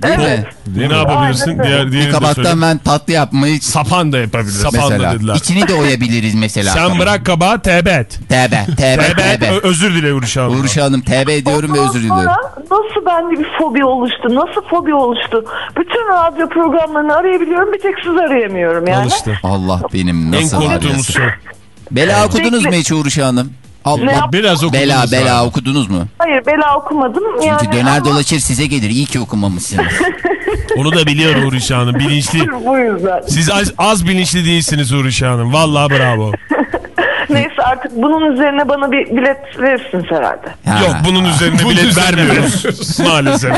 Değil mi? Ne yapabilirsin? Öyle. Diğer, Bir kabaktan ben tatlı yapmayı Sapan da yapabilirsin. Sapan mesela. da dediler. İçini de oyabiliriz mesela. Sen bırak kabağı tevbe et. Tebe, tebe, Tevbe et. tebe. ö- Özür dile Huri Şah Hanım. Uğur Hanım tebe ediyorum ve özür diliyorum. nasıl bende bir fobi oluştu? Nasıl fobi oluştu? Bütün radyo programlarını arayabiliyorum. Bir tek sizi arayamıyorum yani. Al işte. Allah benim En nasıl korktuğumuz arıyorsun? şey. Bela okudunuz mu hiç Uğur Hanım? Allah Biraz okudunuz. bela bela galiba. okudunuz mu? Hayır bela okumadım. Çünkü yani döner ama dolaşır size gelir. İyi ki okumamışsınız. Onu da biliyor Huri Şah Hanım. Bilinçli. bu yüzden. Siz az, az bilinçli değilsiniz Huri Şah Hanım. Vallahi bravo. Neyse artık bunun üzerine bana bir bilet verirsiniz herhalde. Ha. Yok bunun üzerine Bunun bilet üzerine vermiyoruz. Maalesef.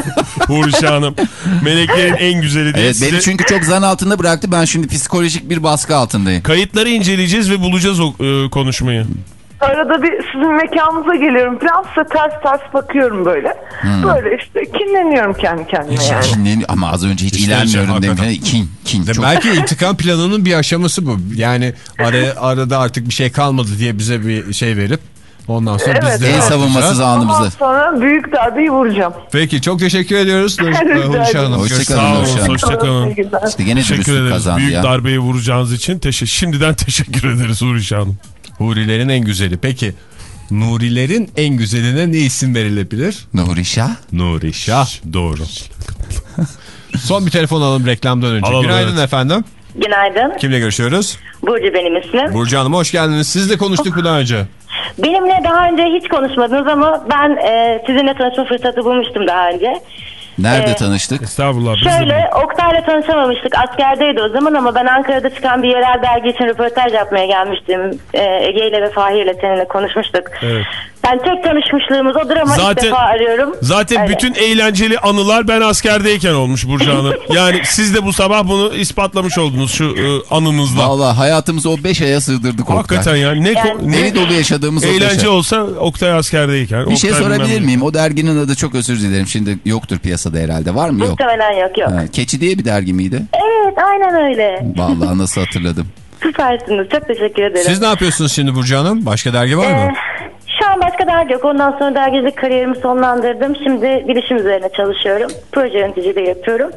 Huri Şah Hanım. Meleklerin en güzeli diye Evet size beni çünkü çok zan altında bıraktı. Ben şimdi psikolojik bir baskı altındayım. kayıtları inceleyeceğiz ve bulacağız o e, konuşmayı. Arada bir sizin mekanınıza geliyorum falan size ters ters bakıyorum böyle. Hmm. Böyle işte kinleniyorum kendi kendime yani. Kinleni- ama az önce hiç İşte demiş. hakikaten. Kin, kin. De Çok... Belki intikam planının bir aşaması bu. Yani ara, arada artık bir şey kalmadı diye bize bir şey verip ondan sonra Evet. biz de En savunmasız yapacağız? Ondan anımızı. sonra büyük darbeyi vuracağım. Peki çok teşekkür ediyoruz. Hanım. Hoşça Şah. Hoşçakalın. Günler. İşte gene Teşekkür ederiz. kazandı Büyük ya. darbeyi vuracağınız için teşekkür. Şimdiden teşekkür ederiz Huri Şah Hanım. Hurilerin en güzeli. Peki Nurilerin en güzeline ne isim verilebilir? Nuri Şah. Nuri Şah. Doğru. Son bir telefon alalım reklamdan önce. Alalım, Günaydın evet. efendim. Günaydın. Kimle görüşüyoruz? Burcu benim ismim. Burcu Hanım hoş geldiniz. Sizle konuştuk bu daha önce. Benimle daha önce hiç konuşmadınız ama ben e, sizinle tanışma fırsatı bulmuştum daha önce. Nerede Ee, tanıştık? Estağfurullah. Biz Şöyle Oktay'la tanışamamıştık. Askerdeydi o zaman ama ben Ankara'da çıkan bir yerel dergi için röportaj yapmaya gelmiştim. Ee, Ege ile ve Fahir ile seninle konuşmuştuk. Evet. Ben tek tanışmışlığımız odur ama ilk Zaten- defa arıyorum. Zaten Öyle. bütün eğlenceli anılar ben askerdeyken olmuş Burcu Hanım. Yani siz de bu sabah bunu ispatlamış oldunuz şu e, anınızla. Valla hayatımızı o 5 aya sığdırdık Oktay. Hakikaten ya. Ne, ko- ne Deli dolu yaşadığımız o 5 eğlence ay. olsa Oktay askerdeyken. Bir şey Oktay sorabilir bilmem ne. miyim? O derginin adı çok özür dilerim. Şimdi yoktur piyasada herhalde. Var mı? Yok. Muhtemelen yok yok. Ha, Keçi diye bir dergi miydi? Evet aynen öyle. Vallahi nasıl hatırladım. Süpersiniz. Çok teşekkür ederim. Siz ne yapıyorsunuz şimdi Burcu Hanım? Başka dergi var mı? Ee, şu dergi yok. Ondan sonra dergicilik kariyerimi sonlandırdım. Şimdi bilişim üzerine çalışıyorum. Proje yöneticiliği yapıyorum.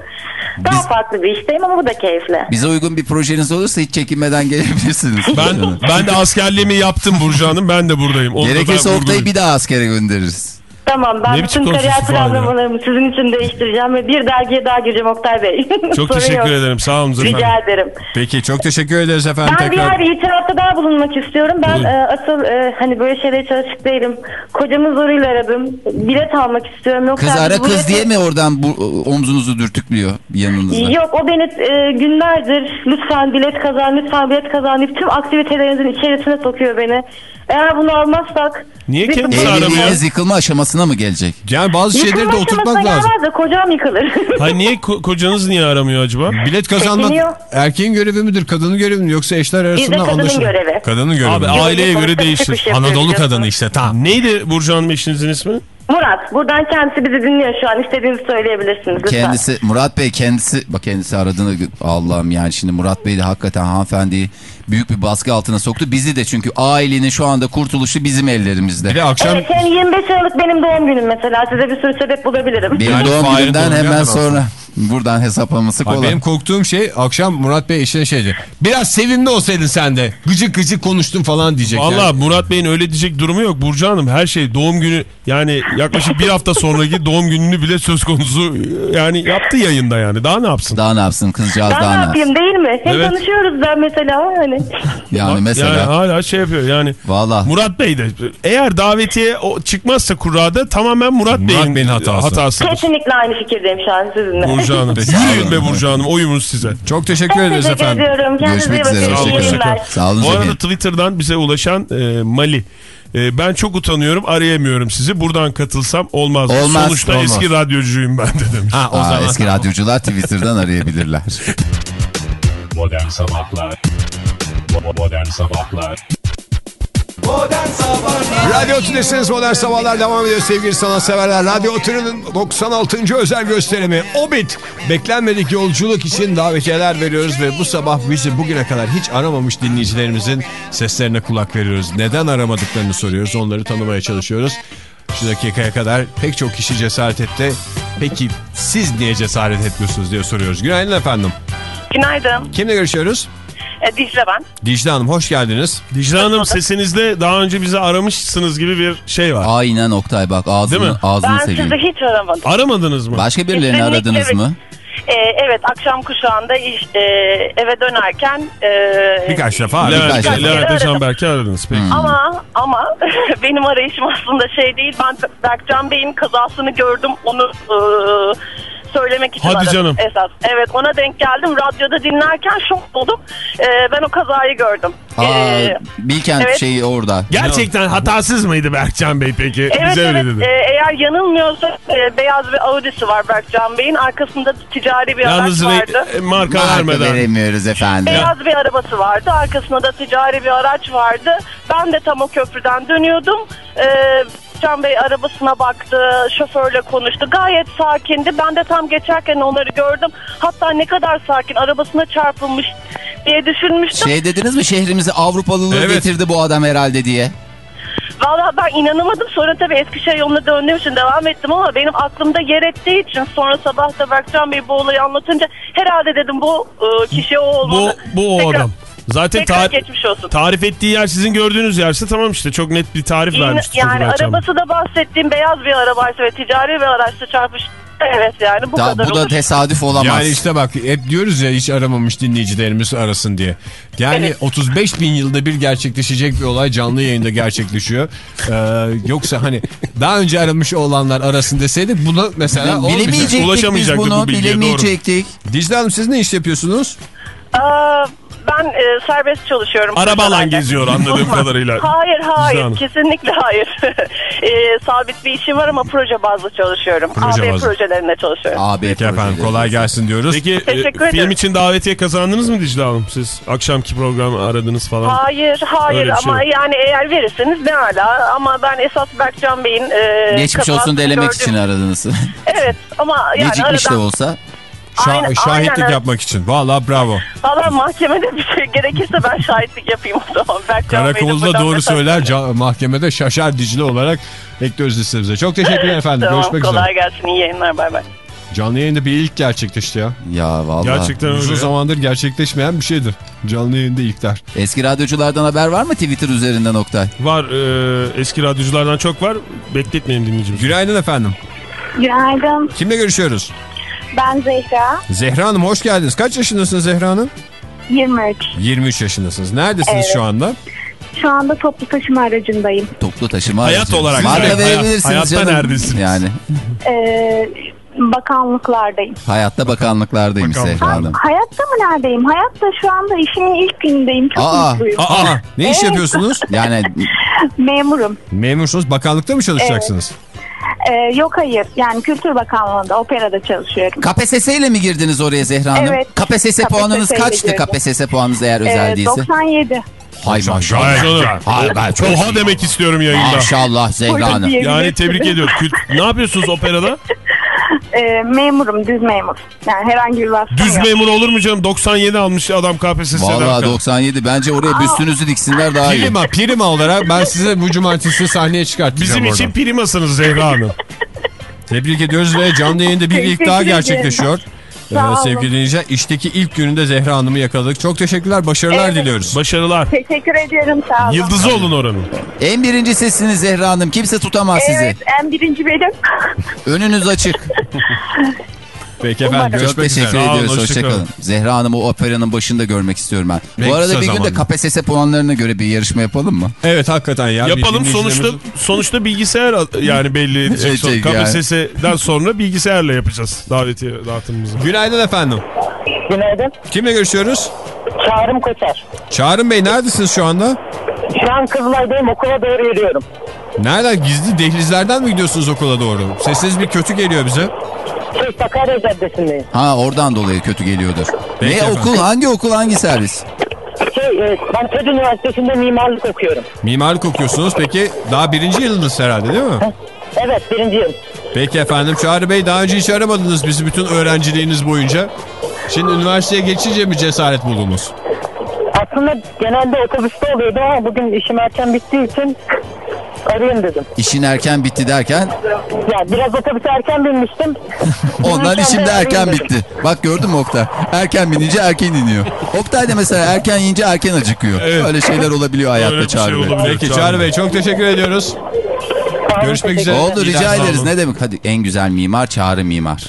Daha Biz- farklı bir işteyim ama bu da keyifli. Bize uygun bir projeniz olursa hiç çekinmeden gelebilirsiniz. Ben ben de askerliğimi yaptım Burcu Hanım. Ben de buradayım. Onu da Gerekirse Oktay'ı vurgulayayım. bir daha askere göndeririz. Tamam ben Ne bütün kariyer planlamalarımı sizin için değiştireceğim ve bir dergiye daha gireceğim Oktay Bey. Çok teşekkür yok. ederim. Sağ olun efendim. Rica ederim. Peki çok teşekkür ederiz efendim. Ben tekrar. bir itirafta daha bulunmak istiyorum. Ben e, asıl e, hani böyle şeylere çalışık değilim. Kocamı zoruyla aradım. Bilet almak istiyorum. Yoksa Kız ara kız diye mi oradan bu omzunuzu dürtüklüyor yanınızda? Yok o beni e, günlerdir lütfen bilet kazan, lütfen bilet kazan deyip tüm aktivitelerinizin içerisine sokuyor beni. Eğer bunu almazsak... Niye kendisi aramıyor? Yıkılma aşamasına mı gelecek? Yani bazı şeyleri de oturtmak lazım. de kocam yıkılır. Hayır niye ko- kocanız niye aramıyor acaba? Bilet kazanmak Çekiniyor. erkeğin görevi midir, kadının görevi mi yoksa eşler arasında kadının anlaşılır? görevi. Kadının görevi. Abi aileye göre sonuçta değişir. Anadolu kadını işte tamam. Neydi Burcu Hanım eşinizin ismi? Murat buradan kendisi bizi dinliyor şu an. İstediğinizi söyleyebilirsiniz lütfen. Kendisi Murat Bey kendisi bak kendisi aradığını Allah'ım yani şimdi Murat Bey de hakikaten hanımefendiyi büyük bir baskı altına soktu. Bizi de çünkü ailenin şu anda kurtuluşu bizim ellerimizde. Bir de akşam Evet yani 25 Aralık benim doğum günüm mesela. Size bir sürü sebep bulabilirim. Benim Yani doğum günümden hemen sonra buradan hesaplaması Ay, kolay. benim korktuğum şey akşam Murat Bey eşine şeydi. Biraz sevimli olsaydın sen de. Gıcık gıcık konuştun falan diyecek. Valla yani. Murat Bey'in öyle diyecek durumu yok. Burcu Hanım her şey doğum günü yani yaklaşık bir hafta sonraki doğum gününü bile söz konusu yani yaptı yayında yani. Daha ne yapsın? Daha ne yapsın kızcağız ne daha ne yapayım değil mi? Hem Evet. tanışıyoruz da mesela hani. Yani mesela Yani hala şey yapıyor yani. valla Murat Bey de eğer davetiye o çıkmazsa kurada tamamen Murat, Murat Bey'in, hatası. hatasıdır. Kesinlikle aynı fikirdeyim şu an sizinle. Burcu Hanım. Yürüyün be Burcu Hanım oyumuz size. Çok teşekkür ederiz teşekkür efendim. ediyorum. Görüşmek üzere, yayınlar. sağ olun Bu arada. Twitter'dan bize ulaşan e, Mali. E, ben çok utanıyorum arayamıyorum sizi. Buradan katılsam olmaz. mı? Olmaz, Sonuçta olmaz. eski radyocuyum ben de demiş. Ha, o Aa, zaman. eski radyocular Twitter'dan arayabilirler. Modern Sabahlar Modern Sabahlar Radyo Tülesi'niz Modern Sabahlar devam ediyor sevgili sanatseverler. Radyo Tülesi'nin 96. özel gösterimi Obit. Beklenmedik yolculuk için davetiyeler veriyoruz ve bu sabah bizi bugüne kadar hiç aramamış dinleyicilerimizin seslerine kulak veriyoruz. Neden aramadıklarını soruyoruz. Onları tanımaya çalışıyoruz. Şu dakikaya kadar pek çok kişi cesaret etti. Peki siz niye cesaret etmiyorsunuz diye soruyoruz. Günaydın efendim. Günaydın. Kimle görüşüyoruz? E, Dicle ben. Dicle Hanım hoş geldiniz. Dicle Hanım sesinizde daha önce bize aramışsınız gibi bir şey var. Aynen Oktay bak Değil ağzını, mi? ağzını Ben seveyim. sizi hiç aramadım. Aramadınız mı? Başka birilerini Kesinlikle aradınız evet. mı? E, evet akşam kuşağında iş, e, eve dönerken e, Birkaç defa. Levent. Levent aradım. Canberk'i aradınız peki. ama ama benim arayışım aslında şey değil. Ben Berkcan Bey'in kazasını gördüm. Onu e, söylemek için Hadi aradım canım. esas. Evet ona denk geldim. Radyoda dinlerken şok oldum. E, ben o kazayı gördüm. Aa, E, Bilkent evet. şeyi orada. Gerçekten hatasız mıydı Berkcan Bey peki? Evet Bize öyle evet dedi. Ee, eğer yanılmıyorsa e, beyaz bir Audi'si var Berkcan Bey'in arkasında ticari bir Yalnız araç vardı. e, marka, Marka vermeden. veremiyoruz efendim. Beyaz bir arabası vardı arkasında da ticari bir araç vardı. Ben de tam o köprüden dönüyordum. Ee, Berkcan Bey arabasına baktı, şoförle konuştu. Gayet sakindi. Ben de tam geçerken onları gördüm. Hatta ne kadar sakin arabasına çarpılmış diye düşünmüştüm. Şey dediniz mi şehrimize Avrupalılığı Evet. getirdi bu adam herhalde diye. Valla ben inanamadım. Sonra tabii Eskişehir yoluna döndüğüm için devam ettim ama benim aklımda yer ettiği için sonra sabah da Berkcan Bey bu olayı anlatınca herhalde dedim bu e, kişi o Bu, olmalı. bu o Tekrar- adam. Zaten Tekrar tar- geçmiş olsun. tarif ettiği yer sizin gördüğünüz yerse tamam işte çok net bir tarif İğne- vermişti. yani arabası da bahsettiğim beyaz bir arabaysa ve ticari bir araçla çarpış. Evet yani bu Da, kadar bu da olur. tesadüf olamaz. Yani işte bak hep diyoruz ya hiç aramamış dinleyicilerimiz arasın diye. Yani Evet. 35 bin yılda bir gerçekleşecek bir olay canlı yayında gerçekleşiyor. Ee, yoksa hani daha önce aramış olanlar arasın deseydik buna mesela. Bilemeyecektik biz Ulaşamayacaktık bunu bu bilgiye, bilemeyecektik. Dicle Hanım siz ne iş yapıyorsunuz? Aa, ben e, serbest çalışıyorum. Arabalan geziyor anladığım kadarıyla. Hayır hayır Hanım. kesinlikle hayır. e, sabit bir işim var ama proje bazlı çalışıyorum. Proje AB bazlı. projelerinde çalışıyorum. Abi Peki efendim kolay gelsin diyoruz. Peki Teşekkür e, film ederim. için davetiye kazandınız mı Dicle Hanım siz? Akşamki programı aradınız falan. Hayır hayır Öyle bir şey ama yok. yani eğer verirseniz ne ala ama ben esas Berkcan Bey'in e, Geçmiş olsun kazasını delemek gördüm. için aradınız. Evet ama yani Gecikmiş de aradan olsa. Şah- Aynen, şahitlik aynen. yapmak için. Valla bravo. valla mahkemede bir şey gerekirse ben şahitlik yapayım o zaman. Bey'le Karakolda doğru söyler mahkemede şaşar Dicle olarak ekliyoruz listemize. Çok teşekkürler efendim. Tamam Görüşmek kolay üzere. gelsin iyi yayınlar bay bay. Canlı yayında bir ilk gerçekleşti ya. Ya vallahi. Gerçekten öyle. Uzun zamandır gerçekleşmeyen bir şeydir. Canlı yayında ilkler. Eski radyoculardan haber var mı Twitter üzerinden Oktay? Var e, eski radyoculardan çok var. Bekletmeyin dinleyicimizi. Günaydın efendim. Günaydın. Kimle görüşüyoruz? Ben Zehra. Zehra Hanım hoş geldiniz. Kaç yaşındasınız Zehra Hanım? 23. 23 yaşındasınız. Neredesiniz Evet. şu anda? Şu anda toplu taşıma aracındayım. Toplu taşıma Hayat aracı. olarak. Marka Evet, hayat- verebilirsiniz hayatta canım. neredesiniz? Yani Ee, bakanlıklardayım. hayatta bakanlıklardaymış Bakanlık. Zehra Hanım. Hayatta mı neredeyim? Hayatta şu anda işimin ilk günündeyim. Çok Aa. mutluyum. Aa, ne iş Evet. yapıyorsunuz? Yani Memurum. Memursunuz. Bakanlıkta mı çalışacaksınız? Ee, yok hayır. Yani Kültür Bakanlığı'nda operada çalışıyorum. KPSS ile mi girdiniz oraya Zehra Hanım? Evet. KPSS puanınız KPSS ile kaçtı girdim. KPSS puanınız eğer özel Ee, değilse? 97. Hay maşallah. Hayır, ben çok Oha demek istiyorum yayında. Maşallah Zehra Hanım. Yani tebrik ediyorum. Kült- ne yapıyorsunuz operada? Ee, memurum, düz memur. Yani herhangi bir vasfım Düz yok. memur olur mu canım? 97 almış adam KPSS'den. Vallahi 97 bence oraya büstünüzü diksinler daha iyi. Prima, prima olarak ben size bu cumartesi sahneye çıkartacağım Bizim oradan. için primasınız Zehra Hanım. Tebrik ediyoruz ve canlı yayında bir ilk daha gerçekleşiyor. Ee, Sağ olun. sevgili dinleyiciler işteki ilk gününde Zehra Hanım'ı yakaladık. Çok teşekkürler, başarılar Evet. diliyoruz. Başarılar. Teşekkür ediyorum. Sağ olun. Yıldızı olun oranın. En birinci sesiniz Zehra Hanım. Kimse tutamaz Evet, sizi. en birinci benim. Önünüz açık. Peki efendim, Umarım. Çok görüşmek teşekkür üzere. Sağ olun, ediyoruz. hoşça Hoşçakalın. kalın. Zehra Hanım'ı o operanın başında görmek istiyorum ben. En Bu arada bir gün de. KPSS puanlarına göre bir yarışma yapalım mı? Evet hakikaten ya. Yapalım sonuçta sonuçta bilgisayar yani belli edecek. Sonra yani. KPSS'den sonra bilgisayarla yapacağız davetiye dağıtımımızı. Günaydın efendim. Günaydın. Kimle görüşüyoruz? Çağrım Koçer. Çağrı Bey neredesiniz şu anda? Şu an Kızılay'dayım okula doğru yürüyorum. Nereden? Gizli dehlizlerden mi gidiyorsunuz okula doğru? Sesiniz bir kötü geliyor bize. Şey Sakarya Caddesi'ndeyim. Ha oradan dolayı kötü geliyordur. Peki ne efendim. okul? Hangi okul? Hangi servis? Şey e, ben TED Üniversitesi'nde mimarlık okuyorum. Mimarlık okuyorsunuz. Peki daha birinci yılınız herhalde değil mi? Evet birinci yıl. Peki efendim Çağrı Bey daha önce hiç aramadınız bizi bütün öğrenciliğiniz boyunca. Şimdi üniversiteye geçince mi cesaret buldunuz? Aslında genelde otobüste oluyordu ama bugün işim erken bittiği için arayayım dedim. İşin erken bitti derken Ya biraz otobüse erken binmiştim. ondan işim de erken dedim. bitti. Bak gördün mü Oktay? Erken binince erken iniyor. Oktay da mesela erken yiyince erken acıkıyor. Evet. Öyle şeyler olabiliyor hayatta Öyle şey Çağrı Bey. olabilir. Peki Çağrı Bey. Bey çok teşekkür ediyoruz. Görüşmek üzere. Oldu rica ederiz. Ne demek? Hadi en güzel mimar Çağrı Mimar.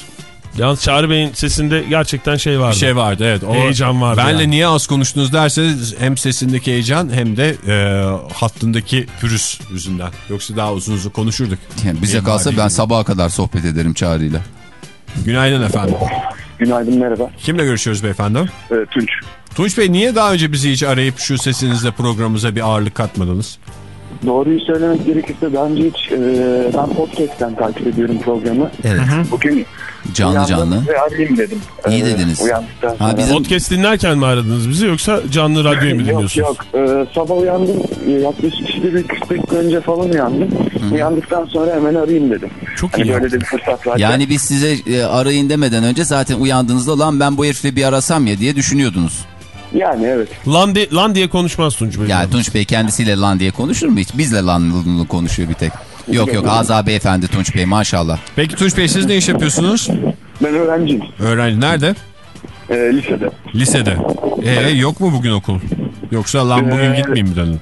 Yalnız Çağrı Bey'in sesinde gerçekten şey vardı. Bir şey vardı evet. O, Heyecan vardı Benle yani. niye az konuştunuz derseniz hem sesindeki heyecan hem de e, hattındaki pürüz yüzünden. Yoksa daha uzun uzun konuşurduk. Yani bize Mimar kalsa ben mi? sabaha kadar sohbet ederim Çağrı'yla. Günaydın efendim. Günaydın merhaba. Kimle görüşüyoruz beyefendi? Ee, Tunç. Tunç Bey niye daha önce bizi hiç arayıp şu sesinizle programımıza bir ağırlık katmadınız? Doğruyu söylemek gerekirse daha önce hiç e, ben podcast'ten takip ediyorum programı. Evet. Bugün Canlı canlı. ve arayayım dedim. İyi Ee, dediniz. Uyandıktan Ha, bizim- Podcast dinlerken mi aradınız bizi yoksa canlı radyoyu mu Yok dinliyorsunuz? yok. Ee, sabah uyandım. Ee, Yaklaşık işte bir 40 dakika önce falan uyandım. Uyandıktan sonra hemen arayayım dedim. Çok Hani iyi. böyle de bir fırsat var. Yani biz size e, arayın demeden önce zaten uyandığınızda lan ben bu herifle bir arasam ya diye düşünüyordunuz. Yani evet. Lan, de- lan diye konuşmaz Tunç Bey. Ya Tunç Bey kendisiyle lan diye konuşur mu hiç? Bizle lan konuşuyor bir tek. Yok yok Azza Beyefendi Tunç Bey maşallah. Peki Tunç Bey siz ne iş yapıyorsunuz? Ben öğrenciyim. Öğrenci nerede? Ee, lisede. Lisede. Ee, yok mu bugün okul? Yoksa lan bugün Ee, gitmeyeyim mi dedin?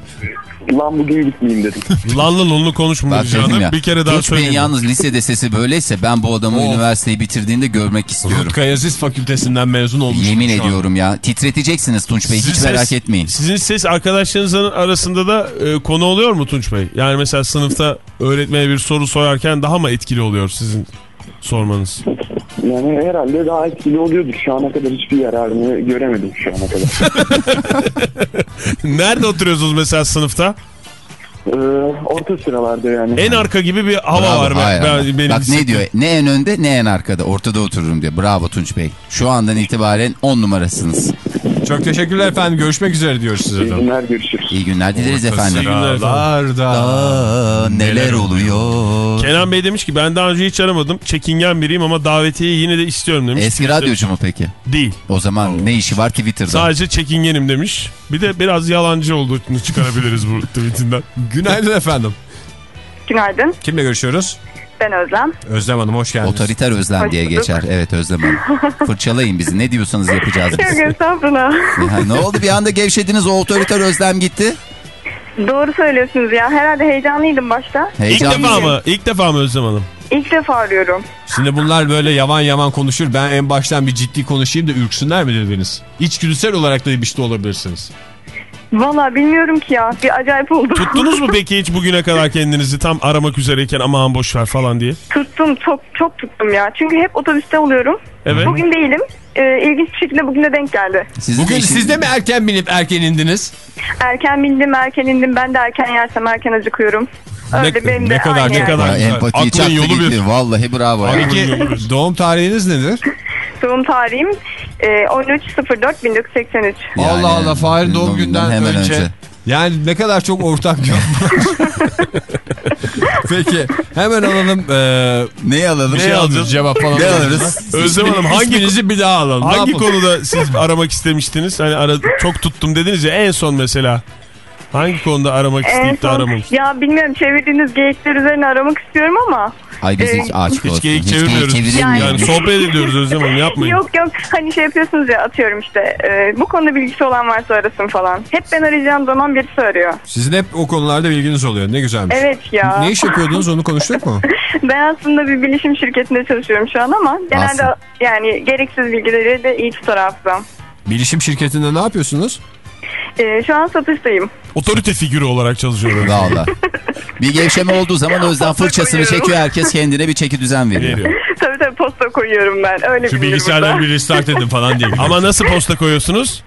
Lan bugün gitmeyeyim dedim. Lanlı lonlu Bak konuşmayacağını bir kere daha Bey'in söyleyeyim. yalnız lisede sesi böyleyse ben bu adamı üniversiteyi bitirdiğinde görmek istiyorum. Kayazis Fakültesinden mezun olmuş. Yemin şu an. ediyorum ya. Titreteceksiniz Tunç Bey hiç Sizin merak ses- etmeyin. Sizin ses arkadaşlarınızın arasında da e, konu oluyor mu Tunç Bey? Yani mesela sınıfta öğretmene bir soru sorarken daha mı etkili oluyor sizin sormanız? Yani herhalde daha etkili oluyordur. Şu ana kadar hiçbir yararını göremedim şu ana kadar. Nerede oturuyorsunuz mesela sınıfta? Ee, orta sıralarda yani. En arka gibi bir hava Bravo, var. Ben, hayır, ben- hayır. benim Bak ne diyor? Ne en önde ne en arkada. Ortada otururum diyor. Bravo Tunç Bey. Şu andan itibaren 10 numarasınız. Çok teşekkürler efendim. Görüşmek üzere diyoruz size. İyi günler görüşürüz. İyi günler dileriz efendim. sıralarda. Neler oluyor? Kenan Bey demiş ki ben daha önce hiç aramadım. Çekingen biriyim ama davetiyeyi yine de istiyorum demiş. Eski radyocu mu peki? Değil. O zaman ne işi var Twitter'da? Sadece çekingenim demiş. Bir de biraz yalancı olduğunu çıkarabiliriz bu tweetinden. Günaydın efendim. Günaydın. Kimle görüşüyoruz? Ben Özlem. Özlem Hanım hoş geldiniz. Otoriter Özlem Hoş diye bulduk. geçer. Evet Özlem Hanım. Fırçalayın bizi. Ne diyorsanız yapacağız biz. Yok estağfurullah. Ne oldu bir anda gevşediniz o otoriter Özlem gitti. Doğru söylüyorsunuz ya. Herhalde heyecanlıydım başta. İlk Heyecanlı. defa mı? İlk defa mı Özlem Hanım? İlk defa arıyorum. Şimdi bunlar böyle yavan yavan konuşur. Ben en baştan bir ciddi konuşayım da ürksünler mi dediniz? İçgüdüsel olarak da bir de olabilirsiniz. Valla bilmiyorum ki ya. Bir acayip oldu. Tuttunuz mu peki hiç bugüne kadar kendinizi tam aramak üzereyken aman boş ver falan diye? Tuttum. Çok çok tuttum ya. Çünkü hep otobüste oluyorum. Evet. Bugün değilim. Ee, ilginç bir şekilde bugüne denk geldi. Sizin Bugün de siz de mi erken binip erken indiniz? Erken bindim, erken indim. Ben de erken yersem erken acıkıyorum. Öyle Ne- benim ne de kadar- aynı ne yani. kadar- Ya, güzel. empati Aklın çaktı yolu gitti. bir. Vallahi bravo. Peki doğum tarihiniz nedir? Doğum tarihim e, 13.04.1983. Yani, Allah Allah Fahir doğum günden hemen önce. önce. Yani ne kadar çok ortak yok. Peki hemen alalım. Ee, Neyi alalım? bir şey alacağız cevap falan. Ne alırız? Özlem Hanım hangi bir daha alalım. Hangi konuda siz aramak istemiştiniz? Hani ara, çok tuttum dediniz ya en son mesela. Hangi konuda aramak En isteyip de son, aramamış? ya bilmiyorum çevirdiğiniz geyikler üzerine aramak istiyorum ama. Ay biz hiç Ee, aşk olsun. Hiç geyik çevirmiyoruz. çevirilmiyor. Yani sohbet ediyoruz Özlem Hanım yapmayın. Yok yok hani şey yapıyorsunuz ya atıyorum işte e, bu konuda bilgisi olan varsa arasın falan. Hep ben arayacağım zaman birisi arıyor. Sizin hep o konularda bilginiz oluyor. Ne güzelmiş. Evet ya. Ne iş yapıyordunuz onu konuştuk mu? Ben aslında bir bilişim şirketinde çalışıyorum şu an ama genelde Nasıl? yani gereksiz bilgileri de iyi tutar hafızam. Bilişim şirketinde ne yapıyorsunuz? E, şu an satıştayım. Otorite figürü olarak çalışıyorum. Valla. Bir gevşeme olduğu zaman Özlem fırçasını çekiyor. Herkes kendine bir çeki düzen veriyor. Veriyor. tabii tabii posta koyuyorum ben. Öyle Şu bilgisayarları bir restart edin falan diye. Ama nasıl posta koyuyorsunuz?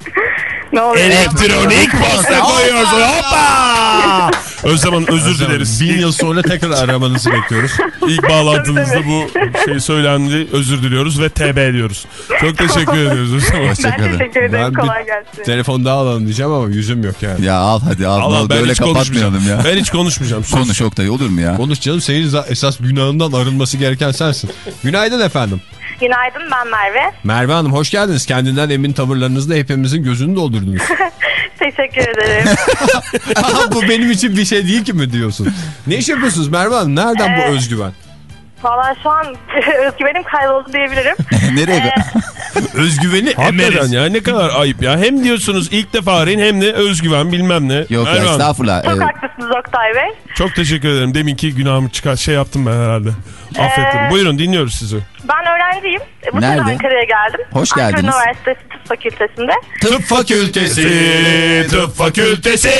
Ne oluyor? Elektronik posta koyuyorsun. Hoppa! Özlem Hanım özür dileriz. Bin yıl sonra tekrar aramanızı bekliyoruz. İlk bağlantımızda bu şey söylendi. Özür diliyoruz ve TB diyoruz. Çok teşekkür ediyoruz Özlem Hanım. Ben Hoşçakalın. teşekkür ederim. Ben Kolay gelsin. Telefon daha alalım diyeceğim ama yüzüm yok yani. Ya al hadi al. Allah ben Böyle hiç konuşmayacağım. kapatmayalım ya. Ben hiç konuşmayacağım. Sus. Konuş Oktay olur mu ya? Konuş canım senin esas günahından arınması gereken sensin. Günaydın efendim. Günaydın ben Merve. Merve Hanım hoş geldiniz. Kendinden emin tavırlarınızla hepimizin gözünü doldurdunuz. Teşekkür ederim. Aha, bu benim için bir şey değil ki mi diyorsun? Ne iş yapıyorsunuz Merve Hanım? Nereden bu özgüven? Valla şu an özgüvenim kayboldu diyebilirim. Nereye? Özgüveni Hakikaten emeriz. ya ne kadar ayıp ya. Hem diyorsunuz ilk defa arayın hem de özgüven bilmem ne. Yok Hanım, estağfurullah. Çok Ee, haklısınız Oktay Bey. Çok teşekkür ederim. Deminki günahımı çıkar şey yaptım ben herhalde. Affettim. Ee, Buyurun dinliyoruz sizi. Ben öğrenciyim. Bu Nerede? Ankara'ya geldim. Hoş Ankara geldiniz. Üniversitesi Tıp Fakültesinde. tıp fakültesi. Tıp fakültesi.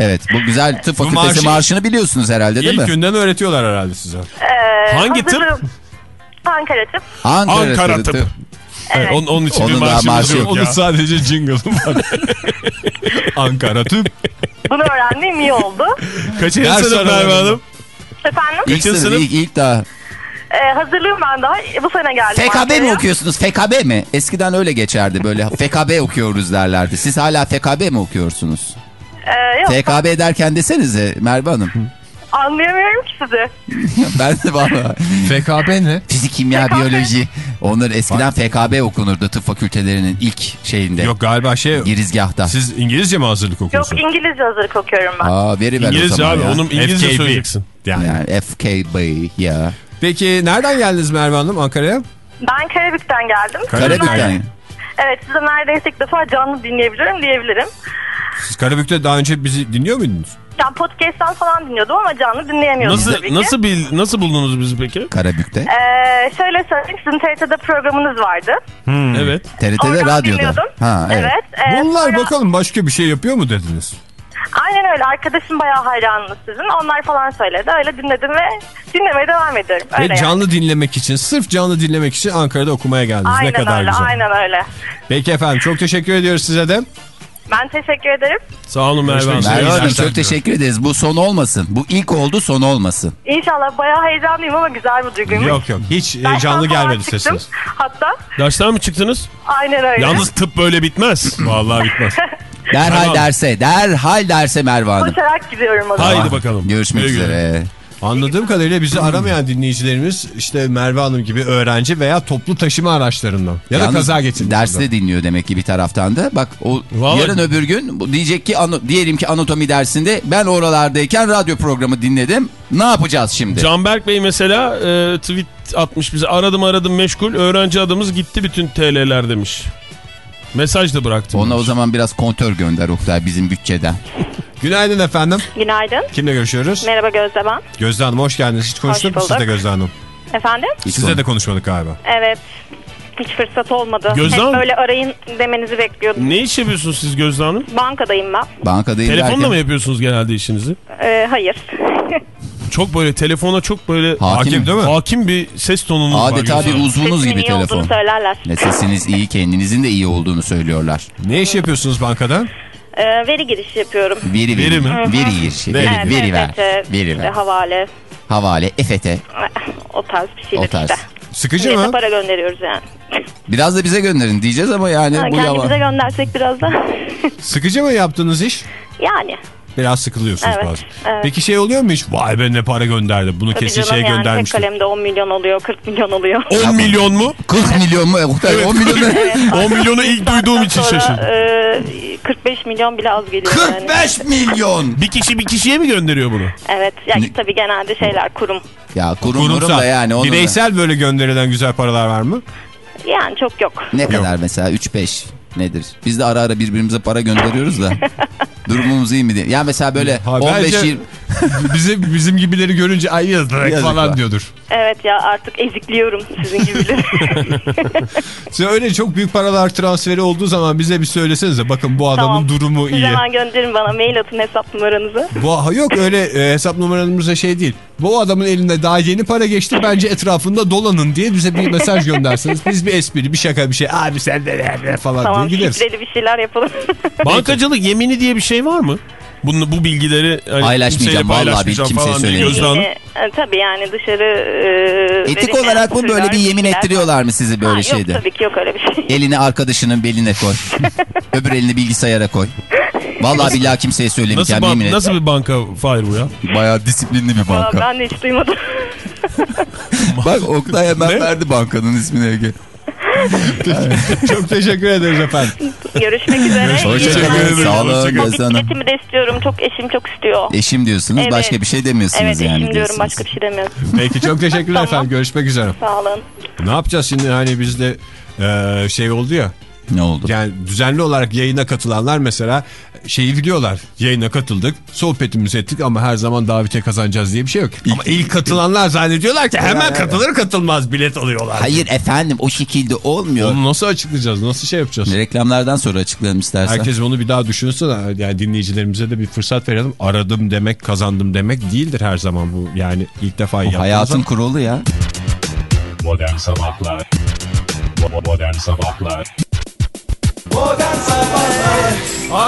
Evet bu güzel tıp fakültesi marşı- marşını biliyorsunuz herhalde değil İlk mi? günden öğretiyorlar herhalde size. Ee, Hangi tıp? Ankara Tıp. Ankara, Ankara tıp. Evet, onun, onun için Onun bir marşımız marşı yok Onun ya. sadece jingle'ı var. Ankara tüp. Bunu öğrendiğim iyi oldu. Kaçıncı sınıf Merve. Hanım? Efendim? İlk, sınıf, sınıf? ilk, ilk daha. Ee, hazırlığım ben daha. Bu sene geldim FKB mi okuyorsunuz? FKB mi? Eskiden öyle geçerdi böyle. FKB okuyoruz derlerdi. Siz hala FKB mi okuyorsunuz? Ee, yok FKB derken desenize Merve Hanım. anlayamıyorum ki sizi. ben de valla. FKB ne? Fizik, kimya, FKB. biyoloji. Onlar eskiden FKB okunurdu tıp fakültelerinin ilk şeyinde. Yok galiba şey Girizgahta. siz İngilizce mi hazırlık Yok okuyorsunuz? İngilizce hazırlık okuyorum ben. Aa veri ver o İngilizce zaman abi. ya. Onun İngilizce FKB. söyleyeceksin. Yani. Yani FKB ya. Peki nereden geldiniz Merve Hanım Ankara'ya? Ben Karabük'ten geldim. Karabük'ten. Evet size neredeyse ilk defa canlı dinleyebilirim diyebilirim. Siz Karabük'te daha önce bizi dinliyor muydunuz? Yani podcast'tan falan dinliyordum ama canlı dinleyemiyordum Nasıl tabii ki. nasıl bil, nasıl buldunuz bizi peki? Karabük'te. Ee, şöyle söyleyeyim sizin TRT'de programınız vardı. Evet. TRT'de Oradan radyoda. dinliyordum. Ha evet. Evet. e, Bunlar sonra- bakalım başka bir şey yapıyor mu dediniz? Aynen öyle. Arkadaşım bayağı hayranınız sizin. Onlar falan söyledi. Öyle dinledim ve dinlemeye devam ediyorum. Öyle Ve yani. canlı dinlemek için, sırf canlı dinlemek için Ankara'da okumaya geldiniz. Aynen ne kadar öyle. güzel. Aynen öyle. Peki efendim çok teşekkür ediyoruz size de. Ben teşekkür ederim. Sağ olun Merve Hanım. üzere. Merve Hanım çok teşekkür ederiz. Bu son olmasın. Bu ilk oldu son olmasın. İnşallah bayağı heyecanlıyım ama güzel bir duyguymuş. Yok yok hiç e, Dersten canlı falan gelmedi çıktım. sesiniz. Hatta Dersten mi çıktınız? aynen öyle. Yalnız tıp böyle bitmez. Vallahi bitmez. Derhal derse, derhal derse Merve Hanım. Koşarak gidiyorum o zaman. Haydi bakalım. Görüşmek Güle güle. Anladığım kadarıyla bizi aramayan dinleyicilerimiz işte Merve Hanım gibi öğrenci veya toplu taşıma araçlarından ya da Yalnız kaza geçirmişler. Derste dinliyor demek ki bir taraftan da. Bak o Vallahi- yarın öbür gün diyecek ki ano- diyelim ki anatomi dersinde ben oralardayken radyo programı dinledim. Ne yapacağız şimdi? Canberk Bey mesela e, tweet atmış bize. Aradım aradım meşgul. Öğrenci adımız gitti bütün TL'ler demiş. Mesaj da bıraktım. Ona o zaman biraz kontör gönder Oktay bizim bütçeden. Günaydın efendim. Günaydın. Kimle görüşüyoruz? Merhaba Gözde ben. Gözde Hanım hoş geldiniz. Hiç konuştuk mu sizle Gözde Hanım? Efendim? Sizle de konuşmadık galiba. Evet. Hiç fırsat olmadı. Gözde Hep Hanım. böyle arayın demenizi bekliyordum. Ne iş yapıyorsunuz siz Gözde Hanım? Bankadayım ben. Bankada Telefonla ilerken- mı yapıyorsunuz genelde işinizi? Ee, hayır. Çok böyle telefona çok böyle Hakim değil mi? Hakim bir ses tonunuz var. Adeta bir uzvunuz gibi iyi telefon. söylerler. Ne sesiniz iyi kendinizin de iyi olduğunu söylüyorlar. Ne iş yapıyorsunuz bankada? Ee, veri girişi yapıyorum. Veri Veri veri, mi? veri girişi, veri, Evet, veri ver, EFT, veri işte ver. havale, Havale, EFT, o tarz bir şeyler o tarz. işte. Sıkıcı mı? para gönderiyoruz yani. Biraz da bize gönderin diyeceğiz ama yani Ha, bu kendimize yalan. göndersek biraz da. Sıkıcı mı yaptığınız iş? yani. Biraz sıkılıyorsunuz Evet, bazen. evet. Peki şey oluyor mu hiç? Vay be ne para gönderdi. Bunu Tabii kesin canım şey yani tek göndermiştim. kalemde 10 milyon oluyor, 40 milyon oluyor. 10 milyon mu? 40 milyon mu? Oktay 10 milyon mu? 10 milyonu ilk duyduğum için Sonra, şaşırdım. e, 45 milyon bile az geliyor. yani. 45 milyon. Bir kişi bir kişiye mi gönderiyor bunu? Evet. Yani tabii genelde şeyler kurum. Ya kurum kurum Kurumsal. da yani. Onun da- Bireysel böyle gönderilen güzel paralar var mı? Yani çok yok. Ne kadar mesela 3-5 nedir? Biz de ara ara birbirimize para gönderiyoruz da. Durumumuz iyi mi diye. Ya mesela böyle 15-20 Bize bizim gibileri görünce ay yazık, yazık falan var. diyordur. Evet ya artık ezikliyorum sizin gibileri. Size öyle çok büyük paralar transferi olduğu zaman bize bir söylesenize. Bakın bu adamın tamam. durumu Siz iyi. Hemen gönderin bana mail atın hesap numaranızı. Bu, yok öyle e, hesap numaranımıza şey değil. Bu adamın elinde daha yeni para geçti bence etrafında dolanın diye bize bir mesaj gönderseniz. Biz bir espri bir şaka bir şey abi sen de falan tamam, diye gideriz. Tamam şifreli bir şeyler yapalım. Bankacılık yemini diye bir şey var mı? Bunu, bu bilgileri hani Paylaşmayacağım, vallahi paylaşmayacağım kimseye falan söylemeyeceğim. Gözde Hanım. E, tabii yani dışarı... E, Etik olarak bu böyle bir yemin ettiriyorlar mı sizi Ha, böyle yok, şeyde? tabii ki yok öyle bir şey. Elini arkadaşının beline koy. Öbür elini bilgisayara koy. Vallahi billahi kimseye Nasıl, söylemeyeceğim ban- yemin et. nasıl bir banka Fahir bu ya? Bayağı disiplinli bir banka. ben de hiç duymadım. Bak Oktay hemen Ne? verdi bankanın ismini Ege. Çok teşekkür ederiz efendim. Görüşmek üzere. Hoşçakalın. Sağ olun. Bisikletimi de istiyorum. Çok eşim çok istiyor. Eşim diyorsunuz Evet. başka bir şey demiyorsunuz Evet yani eşim diyorum başka bir şey demiyorum. Peki çok teşekkürler Tamam. efendim. Görüşmek üzere. Sağ olun. Ne yapacağız şimdi hani bizde e, şey oldu ya. Ne oldu? Yani düzenli olarak yayına katılanlar mesela şeyi biliyorlar. Yayına katıldık, sohbetimizi ettik ama her zaman davete kazanacağız diye bir şey yok. Ama ilk katılanlar zannediyorlar ki hemen katılır katılmaz bilet alıyorlar. Hayır efendim o şekilde olmuyor. Onu nasıl açıklayacağız? Nasıl şey yapacağız? Reklamlardan sonra açıklayalım istersen. Herkes onu bir daha düşünsün. Yani dinleyicilerimize de bir fırsat verelim. Aradım demek, kazandım demek değildir her zaman bu. Yani ilk defa Bu yaptığınız hayatın zaman- kuralı ya. Modern Sabahlar Modern Sabahlar Modern Sabahlar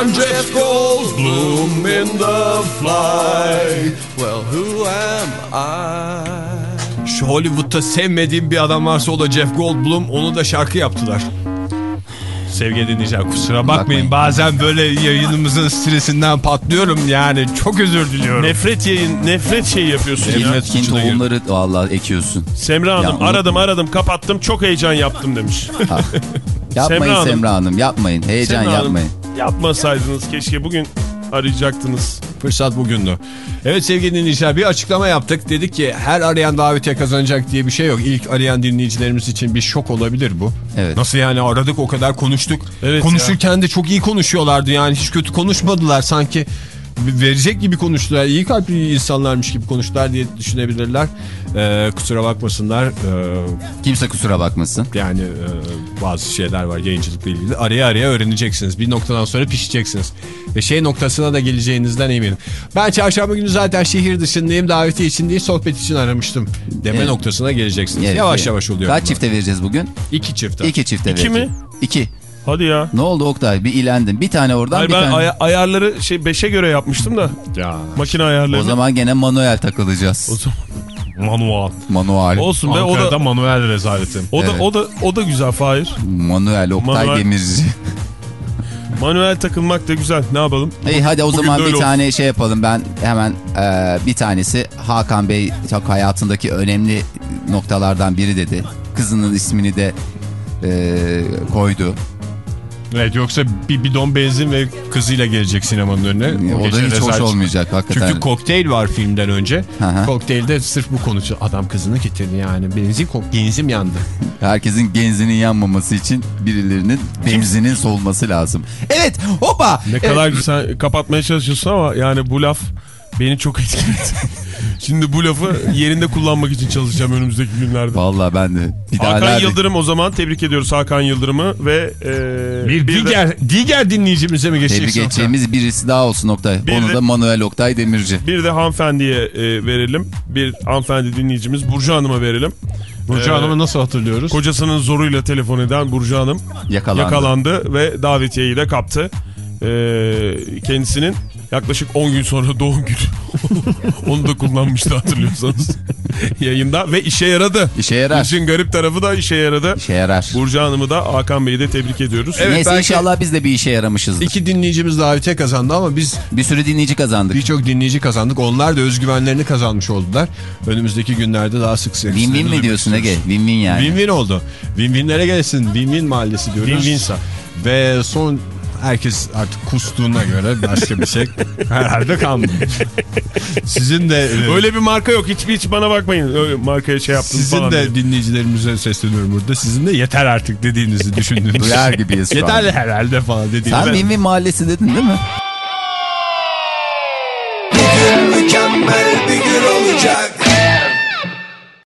I'm Jeff Goldblum in the flight. Well who am I? Şu Hollywood'da sevmediğim bir adam varsa o da Jeff Goldblum. Onu da şarkı yaptılar. Sevgili dinleyiciler kusura bakmayın. Bakmayın. Bazen böyle yayınımızın stresinden patlıyorum yani. Çok özür diliyorum. Nefret yayın, nefret şeyi yapıyorsun ya. İçine tohumları vallahi ekiyorsun. Semra Hanım Ya onu- aradım aradım kapattım çok heyecan yaptım demiş. Yapmayın Semra Semra Hanım. Hanım, yapmayın. Heyecan Semra Hanım, yapmayın. Yapmasaydınız keşke bugün arayacaktınız. Fırsat bugündü. Evet sevgili dinleyiciler bir açıklama yaptık. Dedik ki her arayan davetiye kazanacak diye bir şey yok. İlk arayan dinleyicilerimiz için bir şok olabilir bu. Evet. Nasıl yani aradık o kadar konuştuk. Evet Konuşurken de çok iyi konuşuyorlardı yani hiç kötü konuşmadılar sanki. Verecek gibi konuştular. iyi kalpli insanlarmış gibi konuştular diye düşünebilirler. Ee, kusura bakmasınlar. Ee, Kimse kusura bakmasın. yani e, bazı şeyler var yayıncılıkla ilgili. Araya araya öğreneceksiniz. Bir noktadan sonra pişeceksiniz. Ve şey noktasına da geleceğinizden eminim. Ben çarşamba günü zaten şehir dışındayım. Daveti için değil sohbet için aramıştım. Deme Evet. noktasına geleceksiniz. Evet, yavaş yavaş oluyor. Kaç bunlar. çifte vereceğiz bugün? İki çifte. İki çifte İki vereceğiz. mi? İki. Hadi ya. Ne oldu Oktay? Bir ilendin. Bir tane oradan Hayır, bir ben tane. aya- ayarları şey 5'e göre yapmıştım da Ya. makine ayarlarını. O zaman gene manuel takılacağız. O zaman- Manuel. Manuel. olsun be o Ankara'da da manuel rezaleti. o da Evet. o da o da güzel Fahir. Manuel Oktay Manuel. Demirci. Manuel takılmak da güzel. Ne yapalım? İyi hadi o Bugün zaman bir öyle olsun. tane şey yapalım. Ben hemen e, bir tanesi Hakan Bey çok hayatındaki önemli noktalardan biri dedi. Kızının ismini de e, koydu. Evet yoksa bir bidon benzin ve kızıyla gelecek sinemanın önüne. O da hiç hoş olmayacak hakikaten. Çünkü kokteyl var filmden önce. Kokteylde sırf bu konu adam kızını getirdi yani. Benzin kok benzin yandı. Herkesin genzinin yanmaması için birilerinin benzinin solması lazım. Evet hopa. Ne kadar güzel kapatmaya çalışıyorsun ama yani bu laf beni çok etkiledi. Şimdi bu lafı yerinde kullanmak için çalışacağım önümüzdeki günlerde. Vallahi ben de. Bir daha Hakan nerede- Yıldırım o zaman tebrik ediyoruz Hakan Yıldırım'ı ve e, Bir, de- diğer, diğer dinleyicimize mi geçeceksin? Tebrik edeceğimiz birisi daha olsun Oktay. Bir Onu de- da Manuel Oktay Demirci. Bir de hanımefendiye e, verelim. Bir hanımefendi dinleyicimiz Burcu Hanım'a verelim. Burcu Ee, Hanım'ı nasıl hatırlıyoruz? Kocasının zoruyla telefon eden Burcu Hanım Yakalandı. yakalandı ve davetiyeyi de kaptı. Ee, kendisinin yaklaşık 10 gün sonra doğum günü. Onu da kullanmıştı hatırlıyorsanız yayında ve işe yaradı. İşe yarar. İşin garip tarafı da işe yaradı. İşe yarar. Burcu Hanım'ı da Hakan Bey'i de tebrik ediyoruz. Evet, Neyse belki- inşallah biz de bir işe yaramışızdır. İki dinleyicimiz davetiye kazandı ama biz Bir sürü dinleyici kazandık. birçok dinleyici kazandık. Onlar da özgüvenlerini kazanmış oldular. Önümüzdeki günlerde daha sık sık. Win-win mi diyorsun Ege? Win-win yani. Win-win oldu. Win-winlere gelsin. Win-win mahallesi diyoruz. Win-winsa. Ve son herkes artık kustuğuna göre başka bir şey herhalde kalmadı. Sizin de Öyle bir marka yok. Hiç, hiç bana bakmayın. Öyle markaya şey yaptınız sizin falan. de diye. dinleyicilerimize sesleniyorum burada. Sizin de yeter artık dediğinizi düşündüğünüz. Duyar gibiyiz şu Yeter herhalde falan dediğiniz. Sen Win-win mahallesi dedin değil mi? Mükemmel bir gün olacak